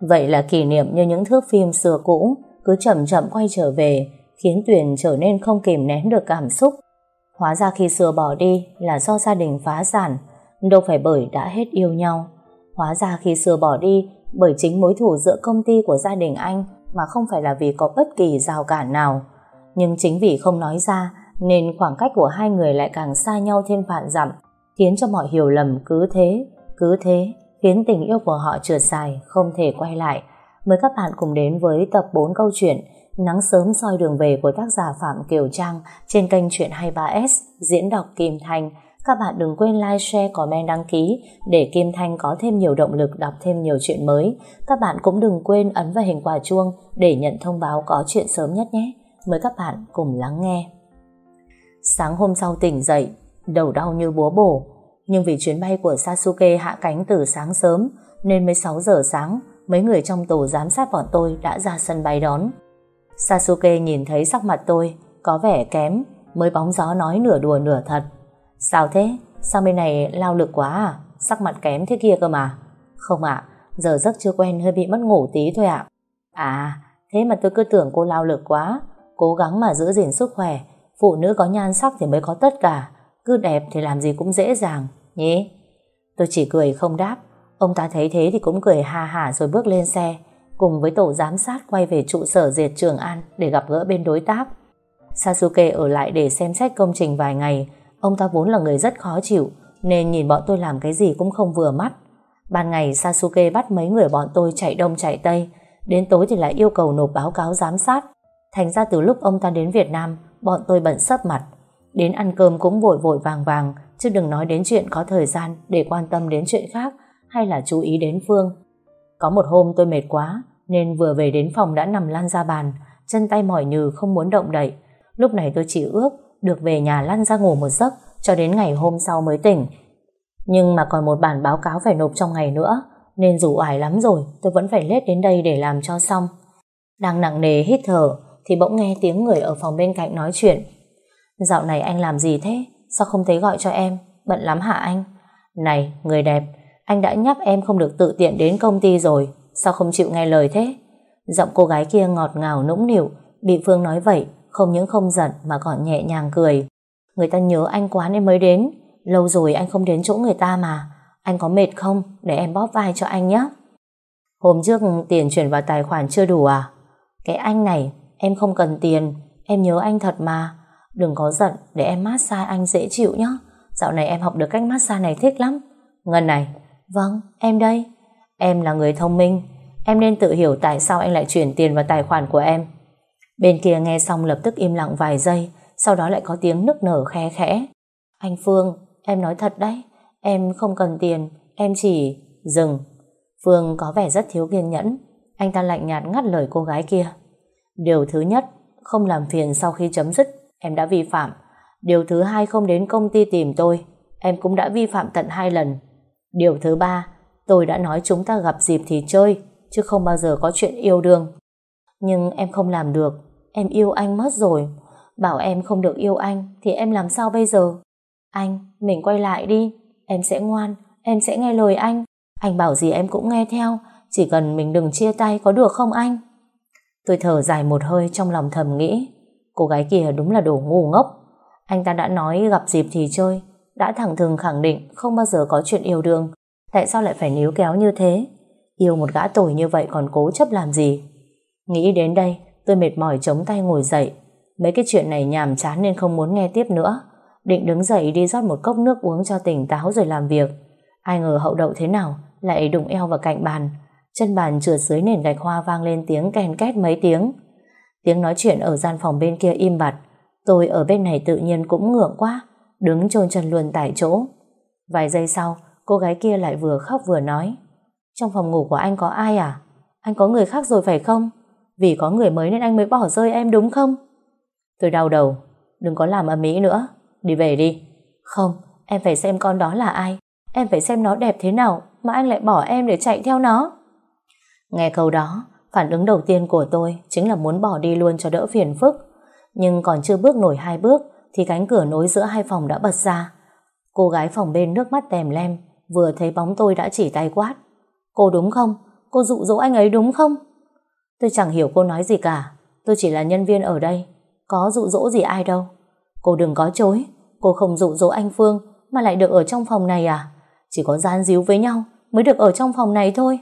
Vậy là kỷ niệm như những thước phim xưa cũ cứ chậm chậm quay trở về khiến Tuyền trở nên không kìm nén được cảm xúc. Hóa ra khi xưa bỏ đi là do gia đình phá sản, đâu phải bởi đã hết yêu nhau. Hóa ra khi xưa bỏ đi bởi chính mối thù giữa công ty của gia đình anh mà không phải là vì có bất kỳ rào cản nào. Nhưng chính vì không nói ra nên khoảng cách của hai người lại càng xa nhau thêm vạn dặm, khiến cho mọi hiểu lầm cứ thế, cứ thế, khiến tình yêu của họ trượt dài, không thể quay lại. Mời các bạn cùng đến với tập 4 câu chuyện Nắng sớm soi đường về của tác giả Phạm Kiều Trang trên kênh Chuyện 23S diễn đọc Kim Thanh. Các bạn đừng quên like, share, comment, đăng ký để Kim Thanh có thêm nhiều động lực đọc thêm nhiều chuyện mới. Các bạn cũng đừng quên ấn vào hình quả chuông để nhận thông báo có chuyện sớm nhất nhé. Mời các bạn cùng lắng nghe. Sáng hôm sau tỉnh dậy, đầu đau như búa bổ. Nhưng vì chuyến bay của Sasuke hạ cánh từ sáng sớm, nên mới 6 giờ sáng, mấy người trong tổ giám sát bọn tôi đã ra sân bay đón. Sasuke nhìn thấy sắc mặt tôi, có vẻ kém, mới bóng gió nói nửa đùa nửa thật. Sao thế? Sao bên này lao lực quá à? Sắc mặt kém thế kia cơ mà. Không ạ, giờ giấc chưa quen hơi bị mất ngủ tí thôi ạ. À, thế mà tôi cứ tưởng cô lao lực quá, cố gắng mà giữ gìn sức khỏe, Phụ nữ có nhan sắc thì mới có tất cả Cứ đẹp thì làm gì cũng dễ dàng Nhỉ Tôi chỉ cười không đáp. Ông ta thấy thế thì cũng cười hà hà rồi bước lên xe Cùng với tổ giám sát quay về trụ sở diệt Trường An Để gặp gỡ bên đối tác. Sasuke ở lại để xem xét công trình vài ngày. Ông ta vốn là người rất khó chịu Nên nhìn bọn tôi làm cái gì cũng không vừa mắt. Ban ngày Sasuke bắt mấy người bọn tôi chạy đông chạy tây Đến tối thì lại yêu cầu nộp báo cáo giám sát. Thành ra từ lúc ông ta đến Việt Nam bọn tôi bận sấp mặt. Đến ăn cơm cũng vội vội vàng vàng, chứ đừng nói đến chuyện có thời gian để quan tâm đến chuyện khác hay là chú ý đến Phương. Có một hôm tôi mệt quá, nên vừa về đến phòng đã nằm lăn ra bàn, chân tay mỏi nhừ không muốn động đậy. Lúc này tôi chỉ ước được về nhà lăn ra ngủ một giấc cho đến ngày hôm sau mới tỉnh. Nhưng mà còn một bản báo cáo phải nộp trong ngày nữa, nên dù ải lắm rồi, tôi vẫn phải lết đến đây để làm cho xong. Đang nặng nề hít thở, thì bỗng nghe tiếng người ở phòng bên cạnh nói chuyện. Dạo này anh làm gì thế? Sao không thấy gọi cho em? Bận lắm hả anh? Này, người đẹp, anh đã nhắc em không được tự tiện đến công ty rồi. Sao không chịu nghe lời thế? Giọng cô gái kia ngọt ngào nũng nịu, bị Phương nói vậy, không những không giận mà còn nhẹ nhàng cười. Người ta nhớ anh quá nên mới đến. Lâu rồi anh không đến chỗ người ta mà. Anh có mệt không? Để em bóp vai cho anh nhé. Hôm trước tiền chuyển vào tài khoản chưa đủ à? Cái anh này Em không cần tiền, em nhớ anh thật mà. Đừng có giận để em massage anh dễ chịu nhé. Dạo này em học được cách massage này thích lắm. Ngân này, vâng, em đây. Em là người thông minh, em nên tự hiểu tại sao anh lại chuyển tiền vào tài khoản của em. Bên kia nghe xong lập tức im lặng vài giây, sau đó lại có tiếng nức nở khe khẽ. Anh Phương, em nói thật đấy, em không cần tiền, em chỉ... Dừng. Phương có vẻ rất thiếu kiên nhẫn, anh ta lạnh nhạt ngắt lời cô gái kia. Điều thứ nhất, không làm phiền sau khi chấm dứt, em đã vi phạm. Điều thứ hai, không đến công ty tìm tôi, em cũng đã vi phạm tận hai lần. Điều thứ ba, tôi đã nói chúng ta gặp dịp thì chơi, chứ không bao giờ có chuyện yêu đương. Nhưng em không làm được, em yêu anh mất rồi. Bảo em không được yêu anh, thì em làm sao bây giờ? Anh, mình quay lại đi, em sẽ ngoan, em sẽ nghe lời anh. Anh bảo gì em cũng nghe theo, chỉ cần mình đừng chia tay có được không anh? Tôi thở dài một hơi trong lòng thầm nghĩ Cô gái kia đúng là đồ ngu ngốc. Anh ta đã nói gặp dịp thì chơi, Đã thẳng thừng khẳng định Không bao giờ có chuyện yêu đương. Tại sao lại phải níu kéo như thế? Yêu một gã tồi như vậy còn cố chấp làm gì? Nghĩ đến đây, Tôi mệt mỏi chống tay ngồi dậy. Mấy cái chuyện này nhàm chán nên không muốn nghe tiếp nữa. Định đứng dậy đi rót một cốc nước uống cho tỉnh táo rồi làm việc. Ai ngờ hậu đậu thế nào, Lại đụng eo vào cạnh bàn. Chân bàn trượt dưới nền gạch hoa vang lên tiếng kèn két mấy tiếng. Tiếng nói chuyện ở gian phòng bên kia im bặt. Tôi ở bên này tự nhiên cũng ngượng quá, đứng chôn chân luôn tại chỗ. Vài giây sau, cô gái kia lại vừa khóc vừa nói. Trong phòng ngủ của anh có ai à? Anh có người khác rồi phải không? Vì có người mới nên anh mới bỏ rơi em đúng không? Tôi đau đầu. Đừng có làm ầm ĩ nữa. Đi về đi. Không, em phải xem con đó là ai. Em phải xem nó đẹp thế nào mà anh lại bỏ em để chạy theo nó. Nghe câu đó, phản ứng đầu tiên của tôi chính là muốn bỏ đi luôn cho đỡ phiền phức. Nhưng còn chưa bước nổi hai bước thì cánh cửa nối giữa hai phòng đã bật ra. Cô gái phòng bên nước mắt tèm lem vừa thấy bóng tôi đã chỉ tay quát. Cô đúng không? cô dụ dỗ anh ấy đúng không? Tôi chẳng hiểu cô nói gì cả. Tôi chỉ là nhân viên ở đây. Có dụ dỗ gì ai đâu. Cô đừng có chối. Cô không dụ dỗ anh Phương mà lại được ở trong phòng này à? Chỉ có gian díu với nhau mới được ở trong phòng này thôi.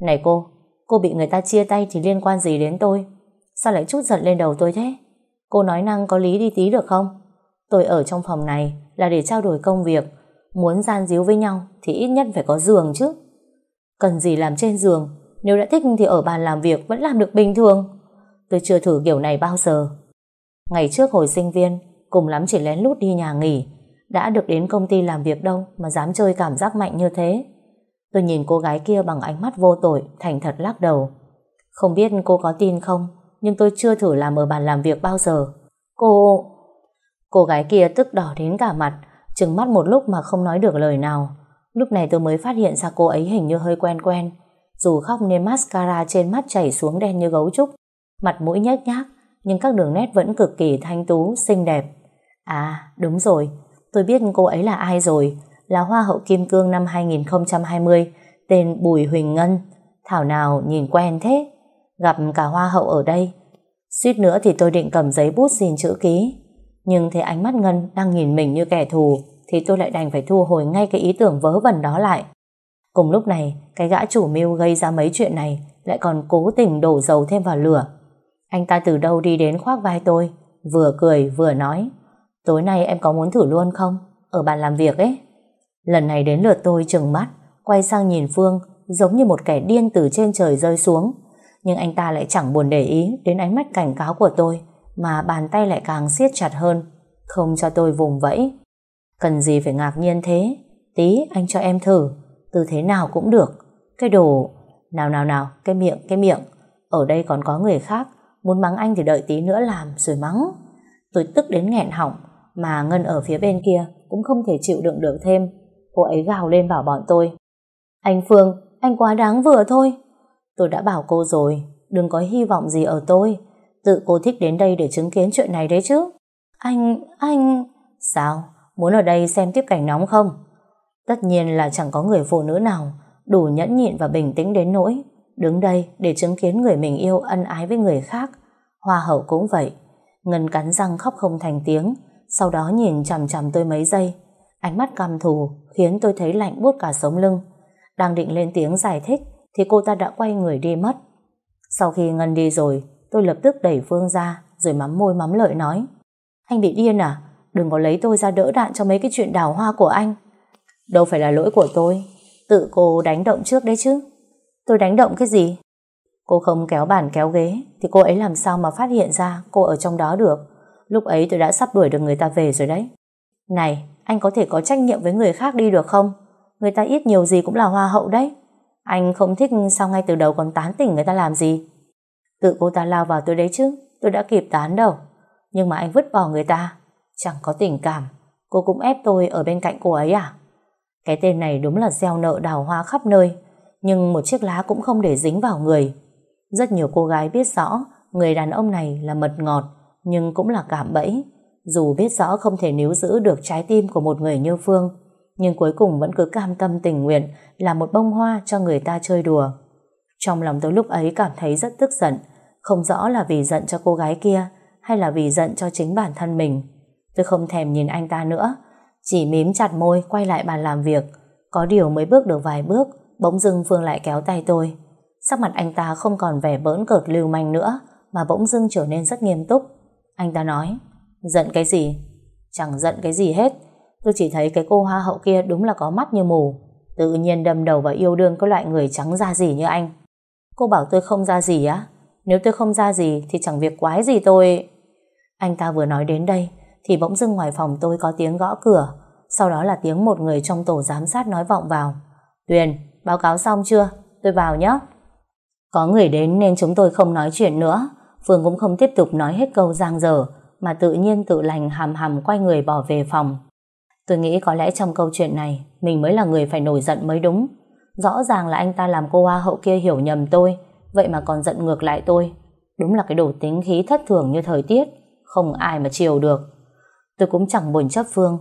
Này cô, cô bị người ta chia tay thì liên quan gì đến tôi? Sao lại chút giận lên đầu tôi thế? Cô nói năng có lý đi tí được không? Tôi ở trong phòng này là để trao đổi công việc. Muốn gian díu với nhau thì ít nhất phải có giường chứ. Cần gì làm trên giường? Nếu đã thích thì ở bàn làm việc vẫn làm được bình thường. Tôi chưa thử kiểu này bao giờ. Ngày trước hồi sinh viên, cùng lắm chỉ lén lút đi nhà nghỉ. Đã được đến công ty làm việc đâu mà dám chơi cảm giác mạnh như thế. Tôi nhìn cô gái kia bằng ánh mắt vô tội, thành thật lắc đầu. Không biết cô có tin không, nhưng tôi chưa thử làm ở bàn làm việc bao giờ. Cô... Cô gái kia tức đỏ đến cả mặt, trừng mắt một lúc mà không nói được lời nào. Lúc này tôi mới phát hiện ra cô ấy hình như hơi quen quen. Dù khóc nên mascara trên mắt chảy xuống đen như gấu trúc, mặt mũi nhếch nhác, nhưng các đường nét vẫn cực kỳ thanh tú, xinh đẹp. À, đúng rồi, tôi biết cô ấy là ai rồi, là Hoa hậu Kim Cương năm 2020, tên Bùi Huỳnh Ngân. Thảo nào nhìn quen thế, gặp cả Hoa hậu ở đây. Suýt nữa thì tôi định cầm giấy bút xin chữ ký, nhưng thấy ánh mắt Ngân đang nhìn mình như kẻ thù, thì tôi lại đành phải thu hồi ngay cái ý tưởng vớ vẩn đó lại. Cùng lúc này, cái gã chủ mưu gây ra mấy chuyện này lại còn cố tình đổ dầu thêm vào lửa. Anh ta từ đâu đi đến khoác vai tôi, vừa cười vừa nói Tối nay em có muốn thử luôn không? Ở bàn làm việc ấy. Lần này đến lượt tôi trừng mắt, quay sang nhìn Phương giống như một kẻ điên từ trên trời rơi xuống. Nhưng anh ta lại chẳng buồn để ý đến ánh mắt cảnh cáo của tôi, mà bàn tay lại càng siết chặt hơn, không cho tôi vùng vẫy. Cần gì phải ngạc nhiên thế? Tí anh cho em thử, tư thế nào cũng được. Cái đồ... Nào nào nào, cái miệng, cái miệng. Ở đây còn có người khác, muốn mắng anh thì đợi tí nữa làm rồi mắng. Tôi tức đến nghẹn họng, mà Ngân ở phía bên kia cũng không thể chịu đựng được thêm. Cô ấy gào lên bảo bọn tôi. Anh Phương, anh quá đáng vừa thôi. Tôi đã bảo cô rồi, đừng có hy vọng gì ở tôi. Tự cô thích đến đây để chứng kiến chuyện này đấy chứ. Anh, anh... Sao? Muốn ở đây xem tiếp cảnh nóng không? Tất nhiên là chẳng có người phụ nữ nào đủ nhẫn nhịn và bình tĩnh đến nỗi đứng đây để chứng kiến người mình yêu ân ái với người khác. Hoa hậu cũng vậy. Ngân cắn răng khóc không thành tiếng, sau đó nhìn chằm chằm tôi mấy giây. Ánh mắt căm thù khiến tôi thấy lạnh buốt cả sống lưng. Đang định lên tiếng giải thích thì cô ta đã quay người đi mất. Sau khi Ngân đi rồi, tôi lập tức đẩy Phương ra rồi mắm môi mắm lợi nói Anh bị điên à? Đừng có lấy tôi ra đỡ đạn cho mấy cái chuyện đào hoa của anh. Đâu phải là lỗi của tôi. Tự cô đánh động trước đấy chứ. Tôi đánh động cái gì? Cô không kéo bàn kéo ghế thì cô ấy làm sao mà phát hiện ra cô ở trong đó được. Lúc ấy tôi đã sắp đuổi được người ta về rồi đấy. Này, anh có thể có trách nhiệm với người khác đi được không? Người ta ít nhiều gì cũng là hoa hậu đấy. Anh không thích sao ngay từ đầu còn tán tỉnh người ta làm gì? Tự cô ta lao vào tôi đấy chứ, tôi đã kịp tán đâu. Nhưng mà anh vứt bỏ người ta, chẳng có tình cảm. Cô cũng ép tôi ở bên cạnh cô ấy à? Cái tên này đúng là gieo nợ đào hoa khắp nơi, nhưng một chiếc lá cũng không để dính vào người. Rất nhiều cô gái biết rõ người đàn ông này là mật ngọt, nhưng cũng là cảm bẫy. Dù biết rõ không thể níu giữ được trái tim của một người như Phương, nhưng cuối cùng vẫn cứ cam tâm tình nguyện là một bông hoa cho người ta chơi đùa. Trong lòng tôi lúc ấy cảm thấy rất tức giận, không rõ là vì giận cho cô gái kia hay là vì giận cho chính bản thân mình. Tôi không thèm nhìn anh ta nữa, chỉ mím chặt môi quay lại bàn làm việc. Có điều mới bước được vài bước, bỗng dưng Phương lại kéo tay tôi. Sắc mặt anh ta không còn vẻ bỡn cợt lưu manh nữa, mà bỗng dưng trở nên rất nghiêm túc. Anh ta nói, giận cái gì? Chẳng giận cái gì hết. Tôi chỉ thấy cái cô hoa hậu kia đúng là có mắt như mù. Tự nhiên đâm đầu vào yêu đương có loại người trắng da gì như anh. Cô bảo tôi không ra gì á? Nếu tôi không ra gì thì chẳng việc quái gì tôi... Anh ta vừa nói đến đây thì bỗng dưng ngoài phòng tôi có tiếng gõ cửa. Sau đó là tiếng một người trong tổ giám sát nói vọng vào. Tuyền, báo cáo xong chưa? Tôi vào nhé. Có người đến nên chúng tôi không nói chuyện nữa. Phương cũng không tiếp tục nói hết câu giang dở mà tự nhiên tự lành hàm hàm quay người bỏ về phòng. Tôi nghĩ có lẽ trong câu chuyện này mình mới là người phải nổi giận mới đúng. Rõ ràng là anh ta làm cô hoa hậu kia hiểu nhầm tôi vậy mà còn giận ngược lại tôi. Đúng là cái đồ tính khí thất thường như thời tiết không ai mà chiều được. Tôi cũng chẳng buồn chấp Phương.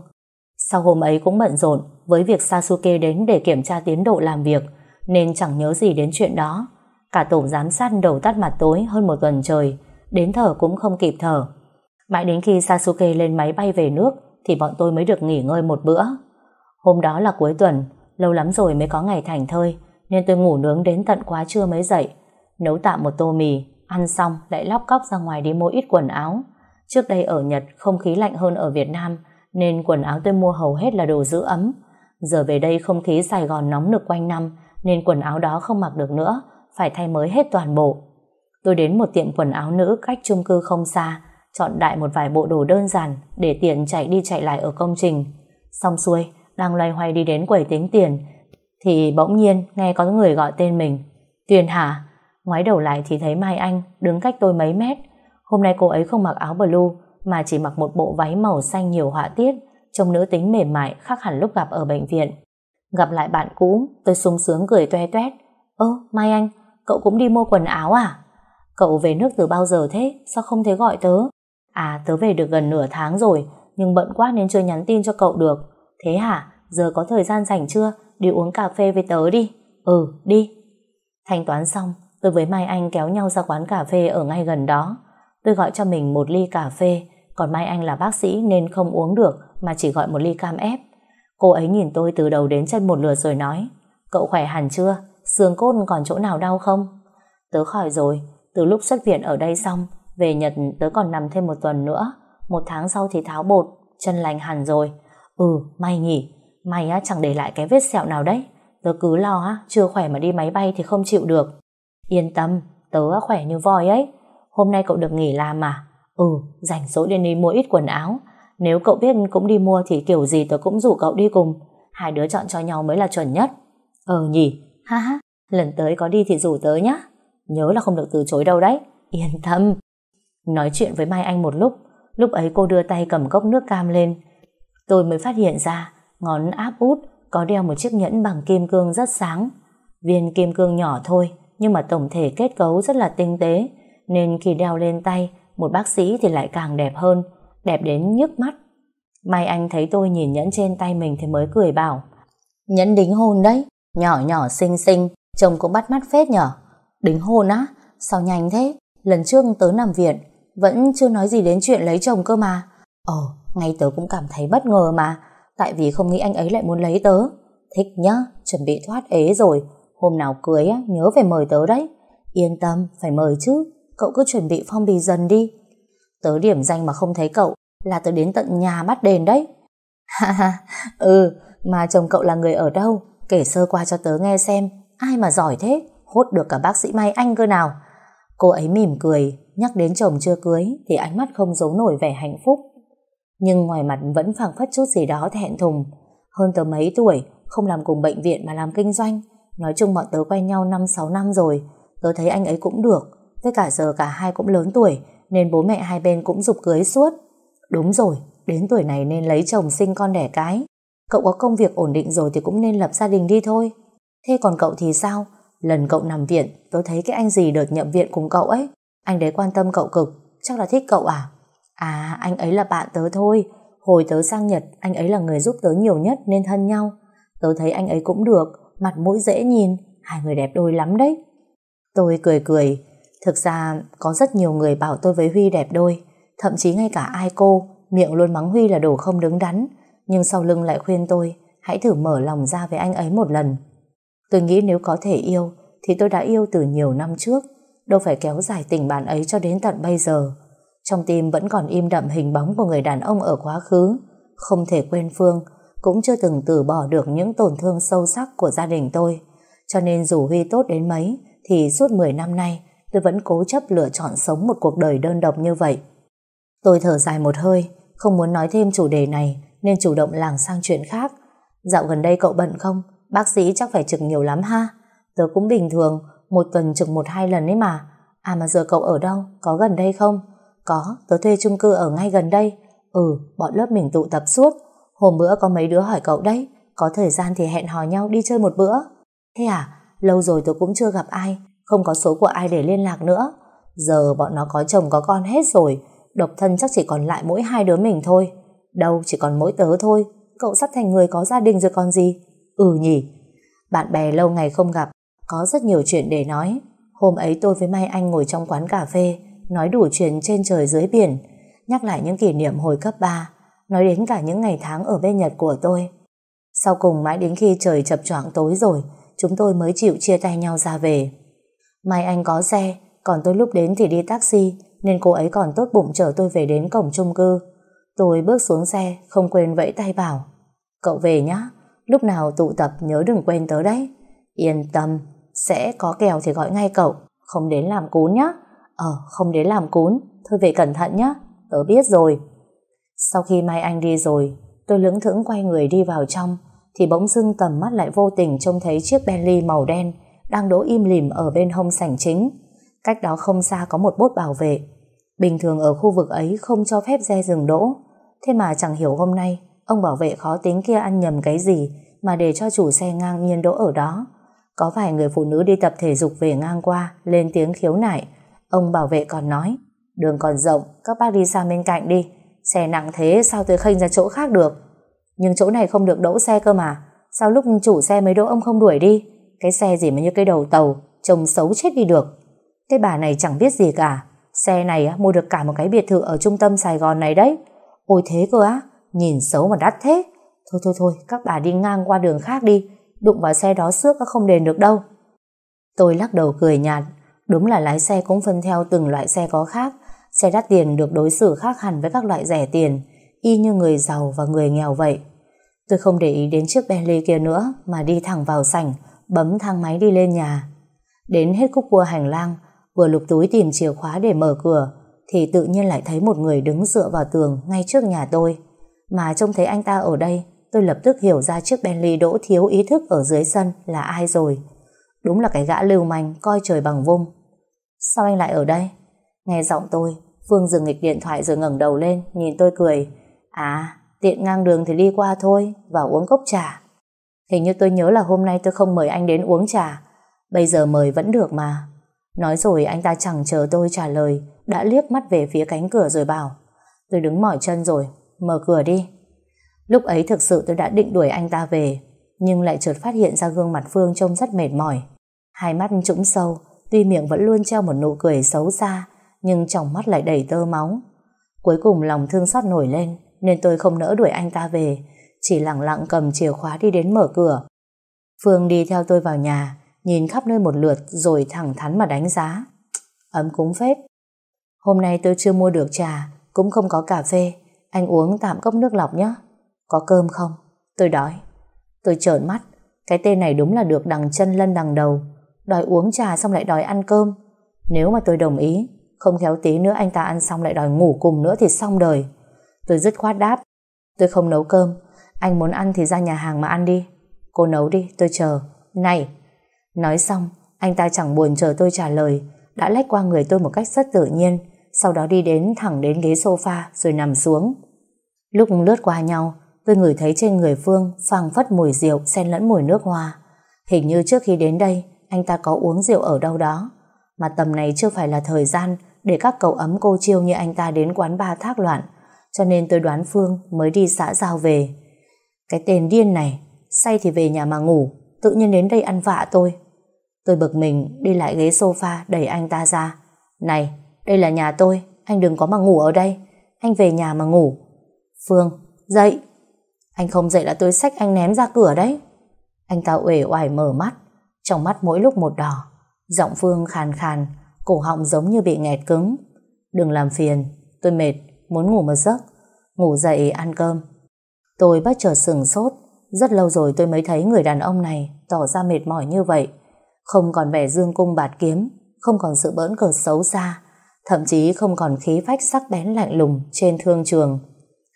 Sau hôm ấy cũng bận rộn với việc Sasuke đến để kiểm tra tiến độ làm việc nên chẳng nhớ gì đến chuyện đó. Cả tổ giám sát đầu tắt mặt tối hơn một tuần trời, đến thở cũng không kịp thở. Mãi đến khi Sasuke lên máy bay về nước thì bọn tôi mới được nghỉ ngơi một bữa. Hôm đó là cuối tuần, lâu lắm rồi mới có ngày thành thơi, nên tôi ngủ nướng đến tận quá trưa mới dậy. Nấu tạm một tô mì, ăn xong lại lóc cóc ra ngoài đi mua ít quần áo. Trước đây ở Nhật không khí lạnh hơn ở Việt Nam, nên quần áo tôi mua hầu hết là đồ giữ ấm. Giờ về đây không khí Sài Gòn nóng nực quanh năm, nên quần áo đó không mặc được nữa, phải thay mới hết toàn bộ. Tôi đến một tiệm quần áo nữ cách chung cư không xa, chọn đại một vài bộ đồ đơn giản để tiện chạy đi chạy lại ở công trình. Xong xuôi, đang loay hoay đi đến quầy tính tiền, thì bỗng nhiên nghe có người gọi tên mình. Tuyền hả? Ngoái đầu lại thì thấy Mai Anh đứng cách tôi mấy mét. Hôm nay cô ấy không mặc áo blue mà chỉ mặc một bộ váy màu xanh nhiều họa tiết, trông nữ tính mềm mại khác hẳn lúc gặp ở bệnh viện. Gặp lại bạn cũ, tôi sung sướng cười toe toét. Ơ, Mai Anh, cậu cũng đi mua quần áo à? Cậu về nước từ bao giờ thế? Sao không thấy gọi tớ? À, tớ về được gần nửa tháng rồi, nhưng bận quá nên chưa nhắn tin cho cậu được. Thế hả? Giờ có thời gian rảnh chưa? Đi uống cà phê với tớ đi. Ừ, đi. Thanh toán xong, tôi với Mai Anh kéo nhau ra quán cà phê ở ngay gần đó. Tôi gọi cho mình một ly cà phê, còn Mai Anh là bác sĩ nên không uống được mà chỉ gọi một ly cam ép. Cô ấy nhìn tôi từ đầu đến chân một lượt rồi nói Cậu khỏe hẳn chưa? Xương cốt còn chỗ nào đau không? Tớ khỏi rồi, từ lúc xuất viện ở đây xong về Nhật, tớ còn nằm thêm một tuần nữa. Một tháng sau thì tháo bột, Chân lành hẳn rồi. Ừ may nhỉ. May á, chẳng để lại cái vết sẹo nào đấy. Tớ cứ lo á, Chưa khỏe mà đi máy bay thì không chịu được. Yên tâm, Tớ khỏe như voi ấy. Hôm nay cậu được nghỉ làm mà. Ừ rảnh số đến đi mua ít quần áo. Nếu cậu biết cũng đi mua thì kiểu gì tớ cũng rủ cậu đi cùng. Hai đứa chọn cho nhau mới là chuẩn nhất. Ờ nhỉ. Ha ha. Lần tới có đi thì rủ tớ nhá. Nhớ là không được từ chối đâu đấy. Yên tâm. Nói chuyện với Mai Anh một lúc, lúc ấy cô đưa tay cầm cốc nước cam lên. Tôi mới phát hiện ra, ngón áp út có đeo một chiếc nhẫn bằng kim cương rất sáng. Viên kim cương nhỏ thôi, nhưng mà tổng thể kết cấu rất là tinh tế, nên khi đeo lên tay, một bác sĩ thì lại càng đẹp hơn, đẹp đến nhức mắt. Mai Anh thấy tôi nhìn nhẫn trên tay mình thì mới cười bảo, nhẫn đính hôn đấy, nhỏ nhỏ xinh xinh, trông cũng bắt mắt phết nhở. Đính hôn á? Sao nhanh thế? Lần trước tớ nằm viện, vẫn chưa nói gì đến chuyện lấy chồng cơ mà. Ồ, ngay tớ cũng cảm thấy bất ngờ mà, tại vì không nghĩ anh ấy lại muốn lấy tớ. Thích nhá, chuẩn bị thoát ế rồi, hôm nào cưới á, nhớ phải mời tớ đấy. Yên tâm, phải mời chứ, cậu cứ chuẩn bị phong bì dần đi. Tớ điểm danh mà không thấy cậu, là tớ đến tận nhà bắt đền đấy. Ha ha, ừ, mà chồng cậu là người ở đâu? Kể sơ qua cho tớ nghe xem, ai mà giỏi thế, hốt được cả bác sĩ Mai Anh cơ nào. Cô ấy mỉm cười, nhắc đến chồng chưa cưới thì ánh mắt không giấu nổi vẻ hạnh phúc. Nhưng ngoài mặt vẫn phảng phất chút gì đó thẹn thùng. Hơn tớ mấy tuổi, không làm cùng bệnh viện mà làm kinh doanh. Nói chung bọn tớ quen nhau 5-6 năm rồi. Tớ thấy anh ấy cũng được. Với cả giờ cả hai cũng lớn tuổi, nên bố mẹ hai bên cũng dục cưới suốt. Đúng rồi, đến tuổi này nên lấy chồng sinh con đẻ cái. Cậu có công việc ổn định rồi thì cũng nên lập gia đình đi thôi. Thế còn cậu thì sao? Lần cậu nằm viện, tớ thấy cái anh gì đợt nhập viện cùng cậu ấy. Anh đấy quan tâm cậu cực, chắc là thích cậu à? À, anh ấy là bạn tớ thôi. Hồi tớ sang Nhật, anh ấy là người giúp tớ nhiều nhất nên thân nhau. Tớ thấy anh ấy cũng được, mặt mũi dễ nhìn, hai người đẹp đôi lắm đấy. Tôi cười cười, thực ra có rất nhiều người bảo tôi với Huy đẹp đôi, thậm chí ngay cả ai cô, miệng luôn mắng Huy là đồ không đứng đắn, nhưng sau lưng lại khuyên tôi hãy thử mở lòng ra với anh ấy một lần. Tôi nghĩ nếu có thể yêu thì tôi đã yêu từ nhiều năm trước, đâu phải kéo dài tình bạn ấy cho đến tận bây giờ. Trong tim vẫn còn im đậm hình bóng của người đàn ông ở quá khứ, không thể quên Phương, cũng chưa từng từ bỏ được những tổn thương sâu sắc của gia đình tôi. Cho nên dù Huy tốt đến mấy, thì suốt 10 năm nay tôi vẫn cố chấp lựa chọn sống một cuộc đời đơn độc như vậy. Tôi thở dài một hơi, không muốn nói thêm chủ đề này nên chủ động làng sang chuyện khác. Dạo gần đây cậu bận không? Bác sĩ chắc phải trực nhiều lắm ha. Tớ cũng bình thường, một tuần chừng một hai lần ấy mà. À mà giờ cậu ở đâu? Có gần đây không? Có, tớ thuê chung cư ở ngay gần đây. Ừ, bọn lớp mình tụ tập suốt. Hôm bữa có mấy đứa hỏi cậu đấy. Có thời gian thì hẹn hò nhau đi chơi một bữa. Thế à? Lâu rồi tớ cũng chưa gặp ai. Không có số của ai để liên lạc nữa. Giờ bọn nó có chồng có con hết rồi. Độc thân chắc chỉ còn lại mỗi hai đứa mình thôi. Đâu chỉ còn mỗi tớ thôi. Cậu sắp thành người có gia đình rồi còn gì. Ừ nhỉ. Bạn bè lâu ngày không gặp có rất nhiều chuyện để nói. Hôm ấy tôi với Mai Anh ngồi trong quán cà phê, nói đủ chuyện trên trời dưới biển, nhắc lại những kỷ niệm hồi cấp 3, nói đến cả những ngày tháng ở bên Nhật của tôi. Sau cùng mãi đến khi trời chập choạng tối rồi, chúng tôi mới chịu chia tay nhau ra về. Mai Anh có xe, còn tôi lúc đến thì đi taxi, nên cô ấy còn tốt bụng chở tôi về đến cổng chung cư. Tôi bước xuống xe, không quên vẫy tay bảo. Cậu về nhá, lúc nào tụ tập nhớ đừng quên tớ đấy. Yên tâm, sẽ có kèo thì gọi ngay cậu, không đến làm cún nhá. Ờ, không đến làm cún, thôi về cẩn thận nhá, tớ biết rồi. Sau khi Mai Anh đi rồi, tôi lững thững quay người đi vào trong, thì bỗng dưng tầm mắt lại vô tình trông thấy chiếc Bentley màu đen đang đỗ im lìm ở bên hông sảnh chính. Cách đó không xa có một bốt bảo vệ. Bình thường ở khu vực ấy không cho phép xe dừng đỗ. Thế mà chẳng hiểu hôm nay ông bảo vệ khó tính kia ăn nhầm cái gì mà để cho chủ xe ngang nhiên đỗ ở đó. Có vài người phụ nữ đi tập thể dục về ngang qua lên tiếng khiếu nại. Ông bảo vệ còn nói đường còn rộng, các bác đi sang bên cạnh đi. Xe nặng thế sao tôi khênh ra chỗ khác được? Nhưng chỗ này không được đỗ xe cơ mà. Sao lúc chủ xe mới đỗ ông không đuổi đi? Cái xe gì mà như cái đầu tàu, trông xấu chết đi được. Cái bà này chẳng biết gì cả. Xe này mua được cả một cái biệt thự ở trung tâm Sài Gòn này đấy. Ôi thế cơ á, nhìn xấu mà đắt thế. Thôi thôi thôi, các bà đi ngang qua đường khác đi. Đụng vào xe đó xước không đền được đâu. Tôi lắc đầu cười nhạt. Đúng là lái xe cũng phân theo từng loại xe có khác. Xe đắt tiền được đối xử khác hẳn với các loại rẻ tiền, y như người giàu và người nghèo vậy. Tôi không để ý đến chiếc Bentley kia nữa mà đi thẳng vào sảnh, bấm thang máy đi lên nhà. Đến hết khúc cua hành lang, vừa lục túi tìm chìa khóa để mở cửa, thì tự nhiên lại thấy một người đứng dựa vào tường ngay trước nhà tôi. Mà trông thấy anh ta ở đây, tôi lập tức hiểu ra chiếc Bentley đỗ thiếu ý thức ở dưới sân là ai rồi. Đúng là cái gã lưu manh coi trời bằng vung. Sao anh lại ở đây? Nghe giọng tôi, Phương dừng nghịch điện thoại rồi ngẩng đầu lên, nhìn tôi cười. À, tiện ngang đường thì đi qua thôi, vào uống cốc trà. Hình như tôi nhớ là hôm nay tôi không mời anh đến uống trà. Bây giờ mời vẫn được mà. Nói rồi anh ta chẳng chờ tôi trả lời, đã liếc mắt về phía cánh cửa rồi bảo. Tôi đứng mỏi chân rồi, mở cửa đi. Lúc ấy thực sự tôi đã định đuổi anh ta về, nhưng lại chợt phát hiện ra gương mặt Phương trông rất mệt mỏi. Hai mắt trũng sâu, tuy miệng vẫn luôn treo một nụ cười xấu xa, nhưng trong mắt lại đầy tơ máu. Cuối cùng lòng thương xót nổi lên, nên tôi không nỡ đuổi anh ta về, chỉ lặng lặng cầm chìa khóa đi đến mở cửa. Phương đi theo tôi vào nhà, nhìn khắp nơi một lượt rồi thẳng thắn mà đánh giá. Ấm cúng phết. Hôm nay tôi chưa mua được trà, cũng không có cà phê, anh uống tạm cốc nước lọc nhé. Có cơm không? Tôi đói. Tôi trợn mắt, cái tên này đúng là được đằng chân lân đằng đầu, đòi uống trà xong lại đòi ăn cơm. Nếu mà tôi đồng ý, không khéo tí nữa anh ta ăn xong lại đòi ngủ cùng nữa thì xong đời. Tôi dứt khoát đáp. Tôi không nấu cơm. Anh muốn ăn thì ra nhà hàng mà ăn đi. Cô nấu đi, tôi chờ. Này! Nói xong, anh ta chẳng buồn chờ tôi trả lời. Đã lách qua người tôi một cách rất tự nhiên. Sau đó đi đến thẳng đến ghế sofa rồi nằm xuống. Lúc lướt qua nhau, tôi ngửi thấy trên người Phương phang phất mùi rượu xen lẫn mùi nước hoa. Hình như trước khi đến đây, anh ta có uống rượu ở đâu đó. Mà tầm này chưa phải là thời gian để các cậu ấm cô chiêu như anh ta đến quán ba thác loạn, cho nên tôi đoán Phương mới đi xã giao về. Cái tên điên này, say thì về nhà mà ngủ, tự nhiên đến đây ăn vạ tôi. Tôi bực mình đi lại ghế sofa đẩy anh ta ra. Này, đây là nhà tôi, anh đừng có mà ngủ ở đây. Anh về nhà mà ngủ. Phương, dậy. Anh không dậy là tôi xách anh ném ra cửa đấy. Anh ta uể oải mở mắt, trong mắt mỗi lúc một đỏ. Giọng Phương khàn khàn, cổ họng giống như bị nghẹt cứng. Đừng làm phiền, tôi mệt, muốn ngủ một giấc. Ngủ dậy ăn cơm. Tôi bất chợt sừng sốt. Rất lâu rồi tôi mới thấy người đàn ông này tỏ ra mệt mỏi như vậy. Không còn vẻ dương cung bạt kiếm, không còn sự bỡn cợt xấu xa, thậm chí không còn khí phách sắc bén lạnh lùng trên thương trường.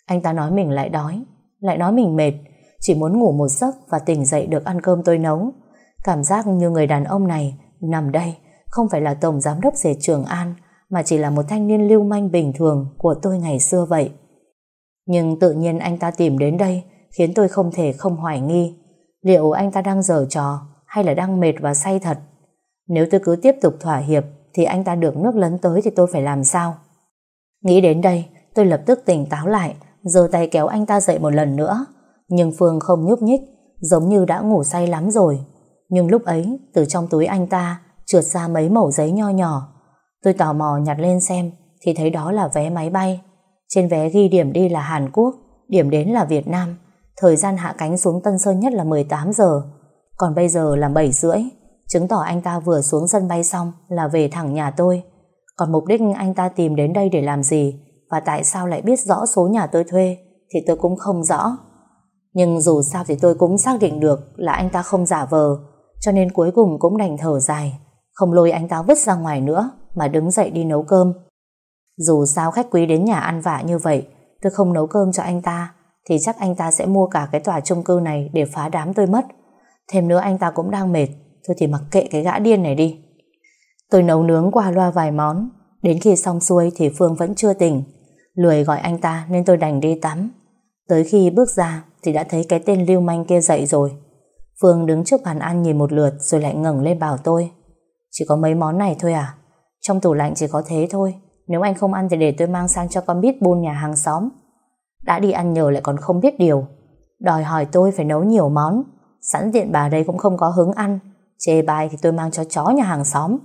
Anh ta nói mình lại đói, lại nói mình mệt, chỉ muốn ngủ một giấc và tỉnh dậy được ăn cơm tôi nấu. Cảm giác như người đàn ông này nằm đây không phải là tổng giám đốc dệt Trường An mà chỉ là một thanh niên lưu manh bình thường của tôi ngày xưa vậy. Nhưng tự nhiên anh ta tìm đến đây khiến tôi không thể không hoài nghi liệu anh ta đang giở trò hay là đang mệt và say thật. Nếu tôi cứ tiếp tục thỏa hiệp thì anh ta được nước lấn tới thì tôi phải làm sao? Nghĩ đến đây tôi lập tức tỉnh táo lại giơ tay kéo anh ta dậy một lần nữa nhưng Phương không nhúc nhích giống như đã ngủ say lắm rồi Nhưng lúc ấy, từ trong túi anh ta trượt ra mấy mẩu giấy nho nhỏ. Tôi tò mò nhặt lên xem thì thấy đó là vé máy bay. Trên vé ghi điểm đi là Hàn Quốc, điểm đến là Việt Nam. Thời gian hạ cánh xuống Tân Sơn Nhất là 18 giờ, còn bây giờ là 7 rưỡi. Chứng tỏ anh ta vừa xuống sân bay xong là về thẳng nhà tôi. Còn mục đích anh ta tìm đến đây để làm gì và tại sao lại biết rõ số nhà tôi thuê, thì tôi cũng không rõ. Nhưng dù sao thì tôi cũng xác định được là anh ta không giả vờ, cho nên cuối cùng cũng đành thở dài, không lôi anh ta vứt ra ngoài nữa, mà đứng dậy đi nấu cơm. Dù sao khách quý đến nhà ăn vạ như vậy, tôi không nấu cơm cho anh ta, thì chắc anh ta sẽ mua cả cái tòa chung cư này để phá đám tôi mất. Thêm nữa anh ta cũng đang mệt thôi thì mặc kệ cái gã điên này đi. Tôi nấu nướng qua loa vài món, đến khi xong xuôi thì Phương vẫn chưa tỉnh. Lười gọi anh ta nên tôi đành đi tắm. Tới khi bước ra thì đã thấy cái tên lưu manh kia dậy rồi. Phương đứng trước bàn ăn nhìn một lượt rồi lại ngẩng lên bảo tôi. Chỉ có mấy món này thôi à? Trong tủ lạnh chỉ có thế thôi. Nếu anh không ăn thì để tôi mang sang cho con biết bôn nhà hàng xóm. Đã đi ăn nhờ lại còn không biết điều. Đòi hỏi tôi phải nấu nhiều món. Sẵn tiện bà đây cũng không có hứng ăn. Chê bai thì tôi mang cho chó nhà hàng xóm.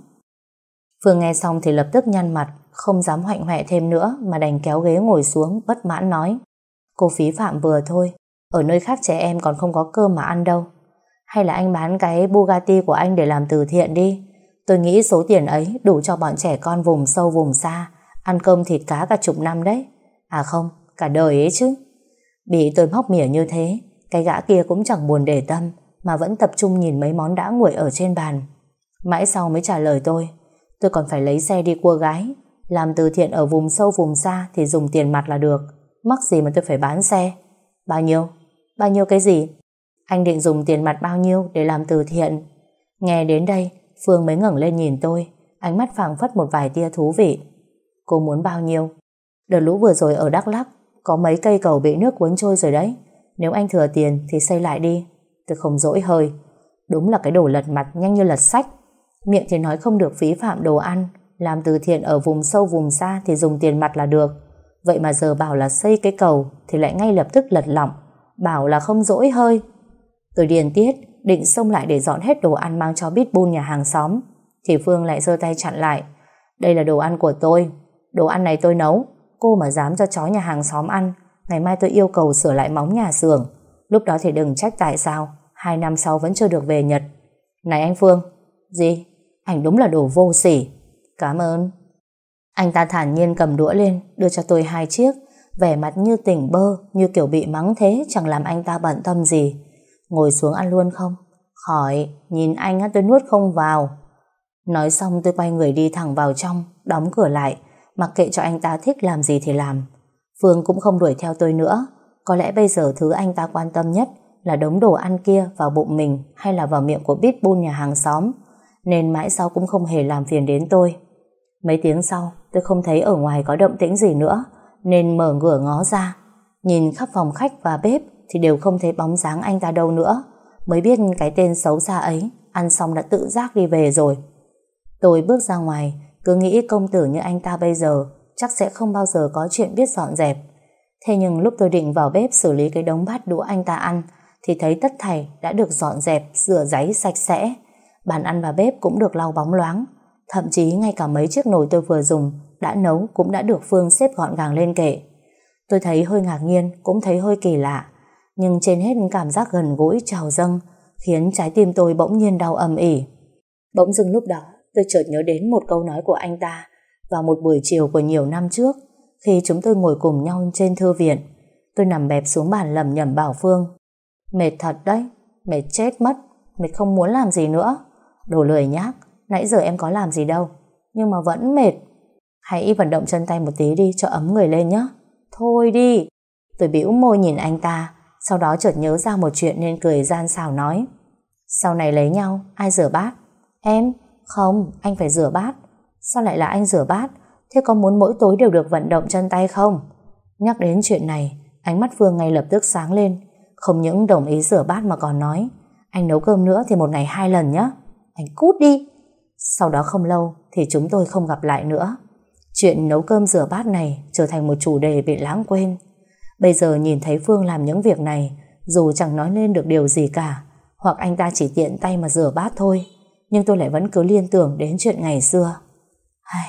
Phương nghe xong thì lập tức nhăn mặt, không dám hoạnh hoẹ thêm nữa mà đành kéo ghế ngồi xuống bất mãn nói. Cô phí phạm vừa thôi, ở nơi khác trẻ em còn không có cơm mà ăn đâu. Hay là anh bán cái Bugatti của anh để làm từ thiện đi. Tôi nghĩ số tiền ấy đủ cho bọn trẻ con vùng sâu vùng xa ăn cơm thịt cá cả chục năm đấy. À không, cả đời ấy chứ. Bị tôi móc mỉa như thế, cái gã kia cũng chẳng buồn để tâm mà vẫn tập trung nhìn mấy món đã nguội ở trên bàn. Mãi sau mới trả lời tôi, tôi còn phải lấy xe đi cua gái. Làm từ thiện ở vùng sâu vùng xa thì dùng tiền mặt là được. Mắc gì mà tôi phải bán xe? Bao nhiêu? Bao nhiêu cái gì? Anh định dùng tiền mặt bao nhiêu để làm từ thiện? Nghe đến đây, Phương mới ngẩng lên nhìn tôi, ánh mắt phảng phất một vài tia thú vị. Cô muốn bao nhiêu? Đợt lũ vừa rồi ở Đắk Lắk có mấy cây cầu bị nước cuốn trôi rồi đấy. Nếu anh thừa tiền thì xây lại đi. Tôi không dỗi hơi. Đúng là cái đồ lật mặt nhanh như lật sách. Miệng thì nói không được phí phạm đồ ăn. Làm từ thiện ở vùng sâu vùng xa thì dùng tiền mặt là được. Vậy mà giờ bảo là xây cái cầu thì lại ngay lập tức lật lỏng. Bảo là không dỗi hơi. Tôi điền tiết, định xông lại để dọn hết đồ ăn mang cho bít bun nhà hàng xóm. Thì Phương lại giơ tay chặn lại. Đây là đồ ăn của tôi. Đồ ăn này tôi nấu. Cô mà dám cho chó nhà hàng xóm ăn, Ngày mai tôi yêu cầu sửa lại móng nhà xưởng Lúc đó thì đừng trách tại sao, Hai năm sau vẫn chưa được về Nhật Này anh Phương, Gì? Anh đúng là đồ vô sỉ Cảm ơn. Anh ta thản nhiên cầm đũa lên, Đưa cho tôi hai chiếc. Vẻ mặt như tỉnh bơ, Như kiểu bị mắng thế, Chẳng làm anh ta bận tâm gì. Ngồi xuống ăn luôn không? Khỏi, Nhìn anh á, tôi nuốt không vào. Nói xong, tôi quay người đi thẳng vào trong, Đóng cửa lại. Mặc kệ cho anh ta thích làm gì thì làm. Phương cũng không đuổi theo tôi nữa. Có lẽ bây giờ thứ anh ta quan tâm nhất Là đống đồ ăn kia vào bụng mình Hay là vào miệng của bít bun nhà hàng xóm. Nên mãi sau cũng không hề làm phiền đến tôi. Mấy tiếng sau Tôi không thấy ở ngoài có động tĩnh gì nữa Nên mở ngửa ngó ra Nhìn khắp phòng khách và bếp Thì đều không thấy bóng dáng anh ta đâu nữa Mới biết cái tên xấu xa ấy Ăn xong đã tự giác đi về rồi Tôi bước ra ngoài cứ nghĩ công tử như anh ta bây giờ chắc sẽ không bao giờ có chuyện biết dọn dẹp. Thế nhưng lúc tôi định vào bếp xử lý cái đống bát đũa anh ta ăn thì thấy tất thảy đã được dọn dẹp, rửa giấy sạch sẽ. Bàn ăn và bếp cũng được lau bóng loáng. Thậm chí ngay cả mấy chiếc nồi tôi vừa dùng đã nấu cũng đã được Phương xếp gọn gàng lên kệ. Tôi thấy hơi ngạc nhiên, cũng thấy hơi kỳ lạ. Nhưng trên hết cảm giác gần gũi trào dâng khiến trái tim tôi bỗng nhiên đau ầm ỉ. Bỗng dưng lúc đó tôi chợt nhớ đến một câu nói của anh ta vào một buổi chiều của nhiều năm trước khi chúng tôi ngồi cùng nhau trên thư viện. Tôi nằm bẹp xuống bàn lầm nhầm bảo Phương. Mệt thật đấy, mệt chết mất, mệt không muốn làm gì nữa. Đồ lười nhác, nãy giờ em có làm gì đâu, nhưng mà vẫn mệt. Hãy vận động chân tay một tí đi cho ấm người lên nhé. Thôi đi. Tôi bĩu môi nhìn anh ta, sau đó chợt nhớ ra một chuyện nên cười gian xào nói. Sau này lấy nhau, ai rửa bát? Em, không, anh phải rửa bát. Sao lại là anh rửa bát? Thế có muốn mỗi tối đều được vận động chân tay không? Nhắc đến chuyện này, ánh mắt Phương ngay lập tức sáng lên. Không những đồng ý rửa bát mà còn nói anh nấu cơm nữa thì một ngày hai lần nhé. Anh cút đi. Sau đó không lâu thì chúng tôi không gặp lại nữa. Chuyện nấu cơm rửa bát này trở thành một chủ đề bị lãng quên. Bây giờ nhìn thấy Phương làm những việc này dù chẳng nói lên được điều gì cả Hoặc anh ta chỉ tiện tay mà rửa bát thôi Nhưng tôi lại vẫn cứ liên tưởng đến chuyện ngày xưa Ai,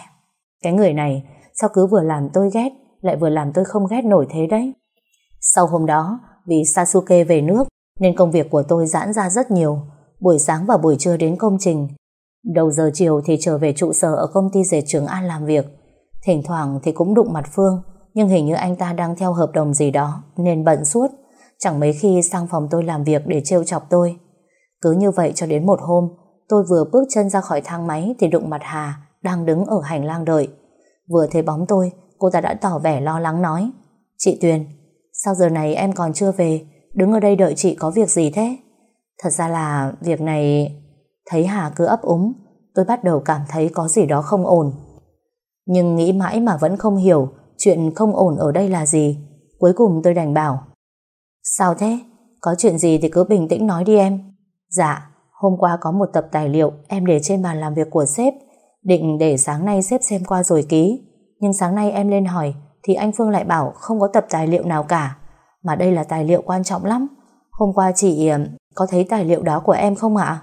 Cái người này Sao cứ vừa làm tôi ghét Lại vừa làm tôi không ghét nổi thế đấy Sau hôm đó Vì Sasuke về nước Nên công việc của tôi giãn ra rất nhiều Buổi sáng và buổi trưa đến công trình Đầu giờ chiều thì trở về trụ sở Ở công ty dệt Trường An làm việc. Thỉnh thoảng thì cũng đụng mặt Phương, Nhưng hình như anh ta đang theo hợp đồng gì đó, Nên bận suốt. Chẳng mấy khi sang phòng tôi làm việc để trêu chọc tôi. Cứ như vậy cho đến một hôm, Tôi vừa bước chân ra khỏi thang máy Thì đụng mặt Hà, Đang đứng ở hành lang đợi. Vừa thấy bóng tôi, Cô ta đã tỏ vẻ lo lắng nói, Chị Tuyền, Sao giờ này em còn chưa về? Đứng ở đây đợi chị có việc gì thế? Thật ra là việc này Thấy Hà cứ ấp úng, Tôi bắt đầu cảm thấy có gì đó không ổn. Nhưng nghĩ mãi mà vẫn không hiểu Chuyện không ổn ở đây là gì. Cuối cùng tôi đành bảo, Sao thế? Có chuyện gì thì cứ bình tĩnh nói đi em. Dạ Hôm qua có một tập tài liệu em để trên bàn làm việc của sếp, Định để sáng nay sếp xem qua rồi ký. Nhưng sáng nay em lên hỏi Thì anh Phương lại bảo không có tập tài liệu nào cả. Mà đây là tài liệu quan trọng lắm. Hôm qua chị ờ, có thấy tài liệu đó của em không ạ?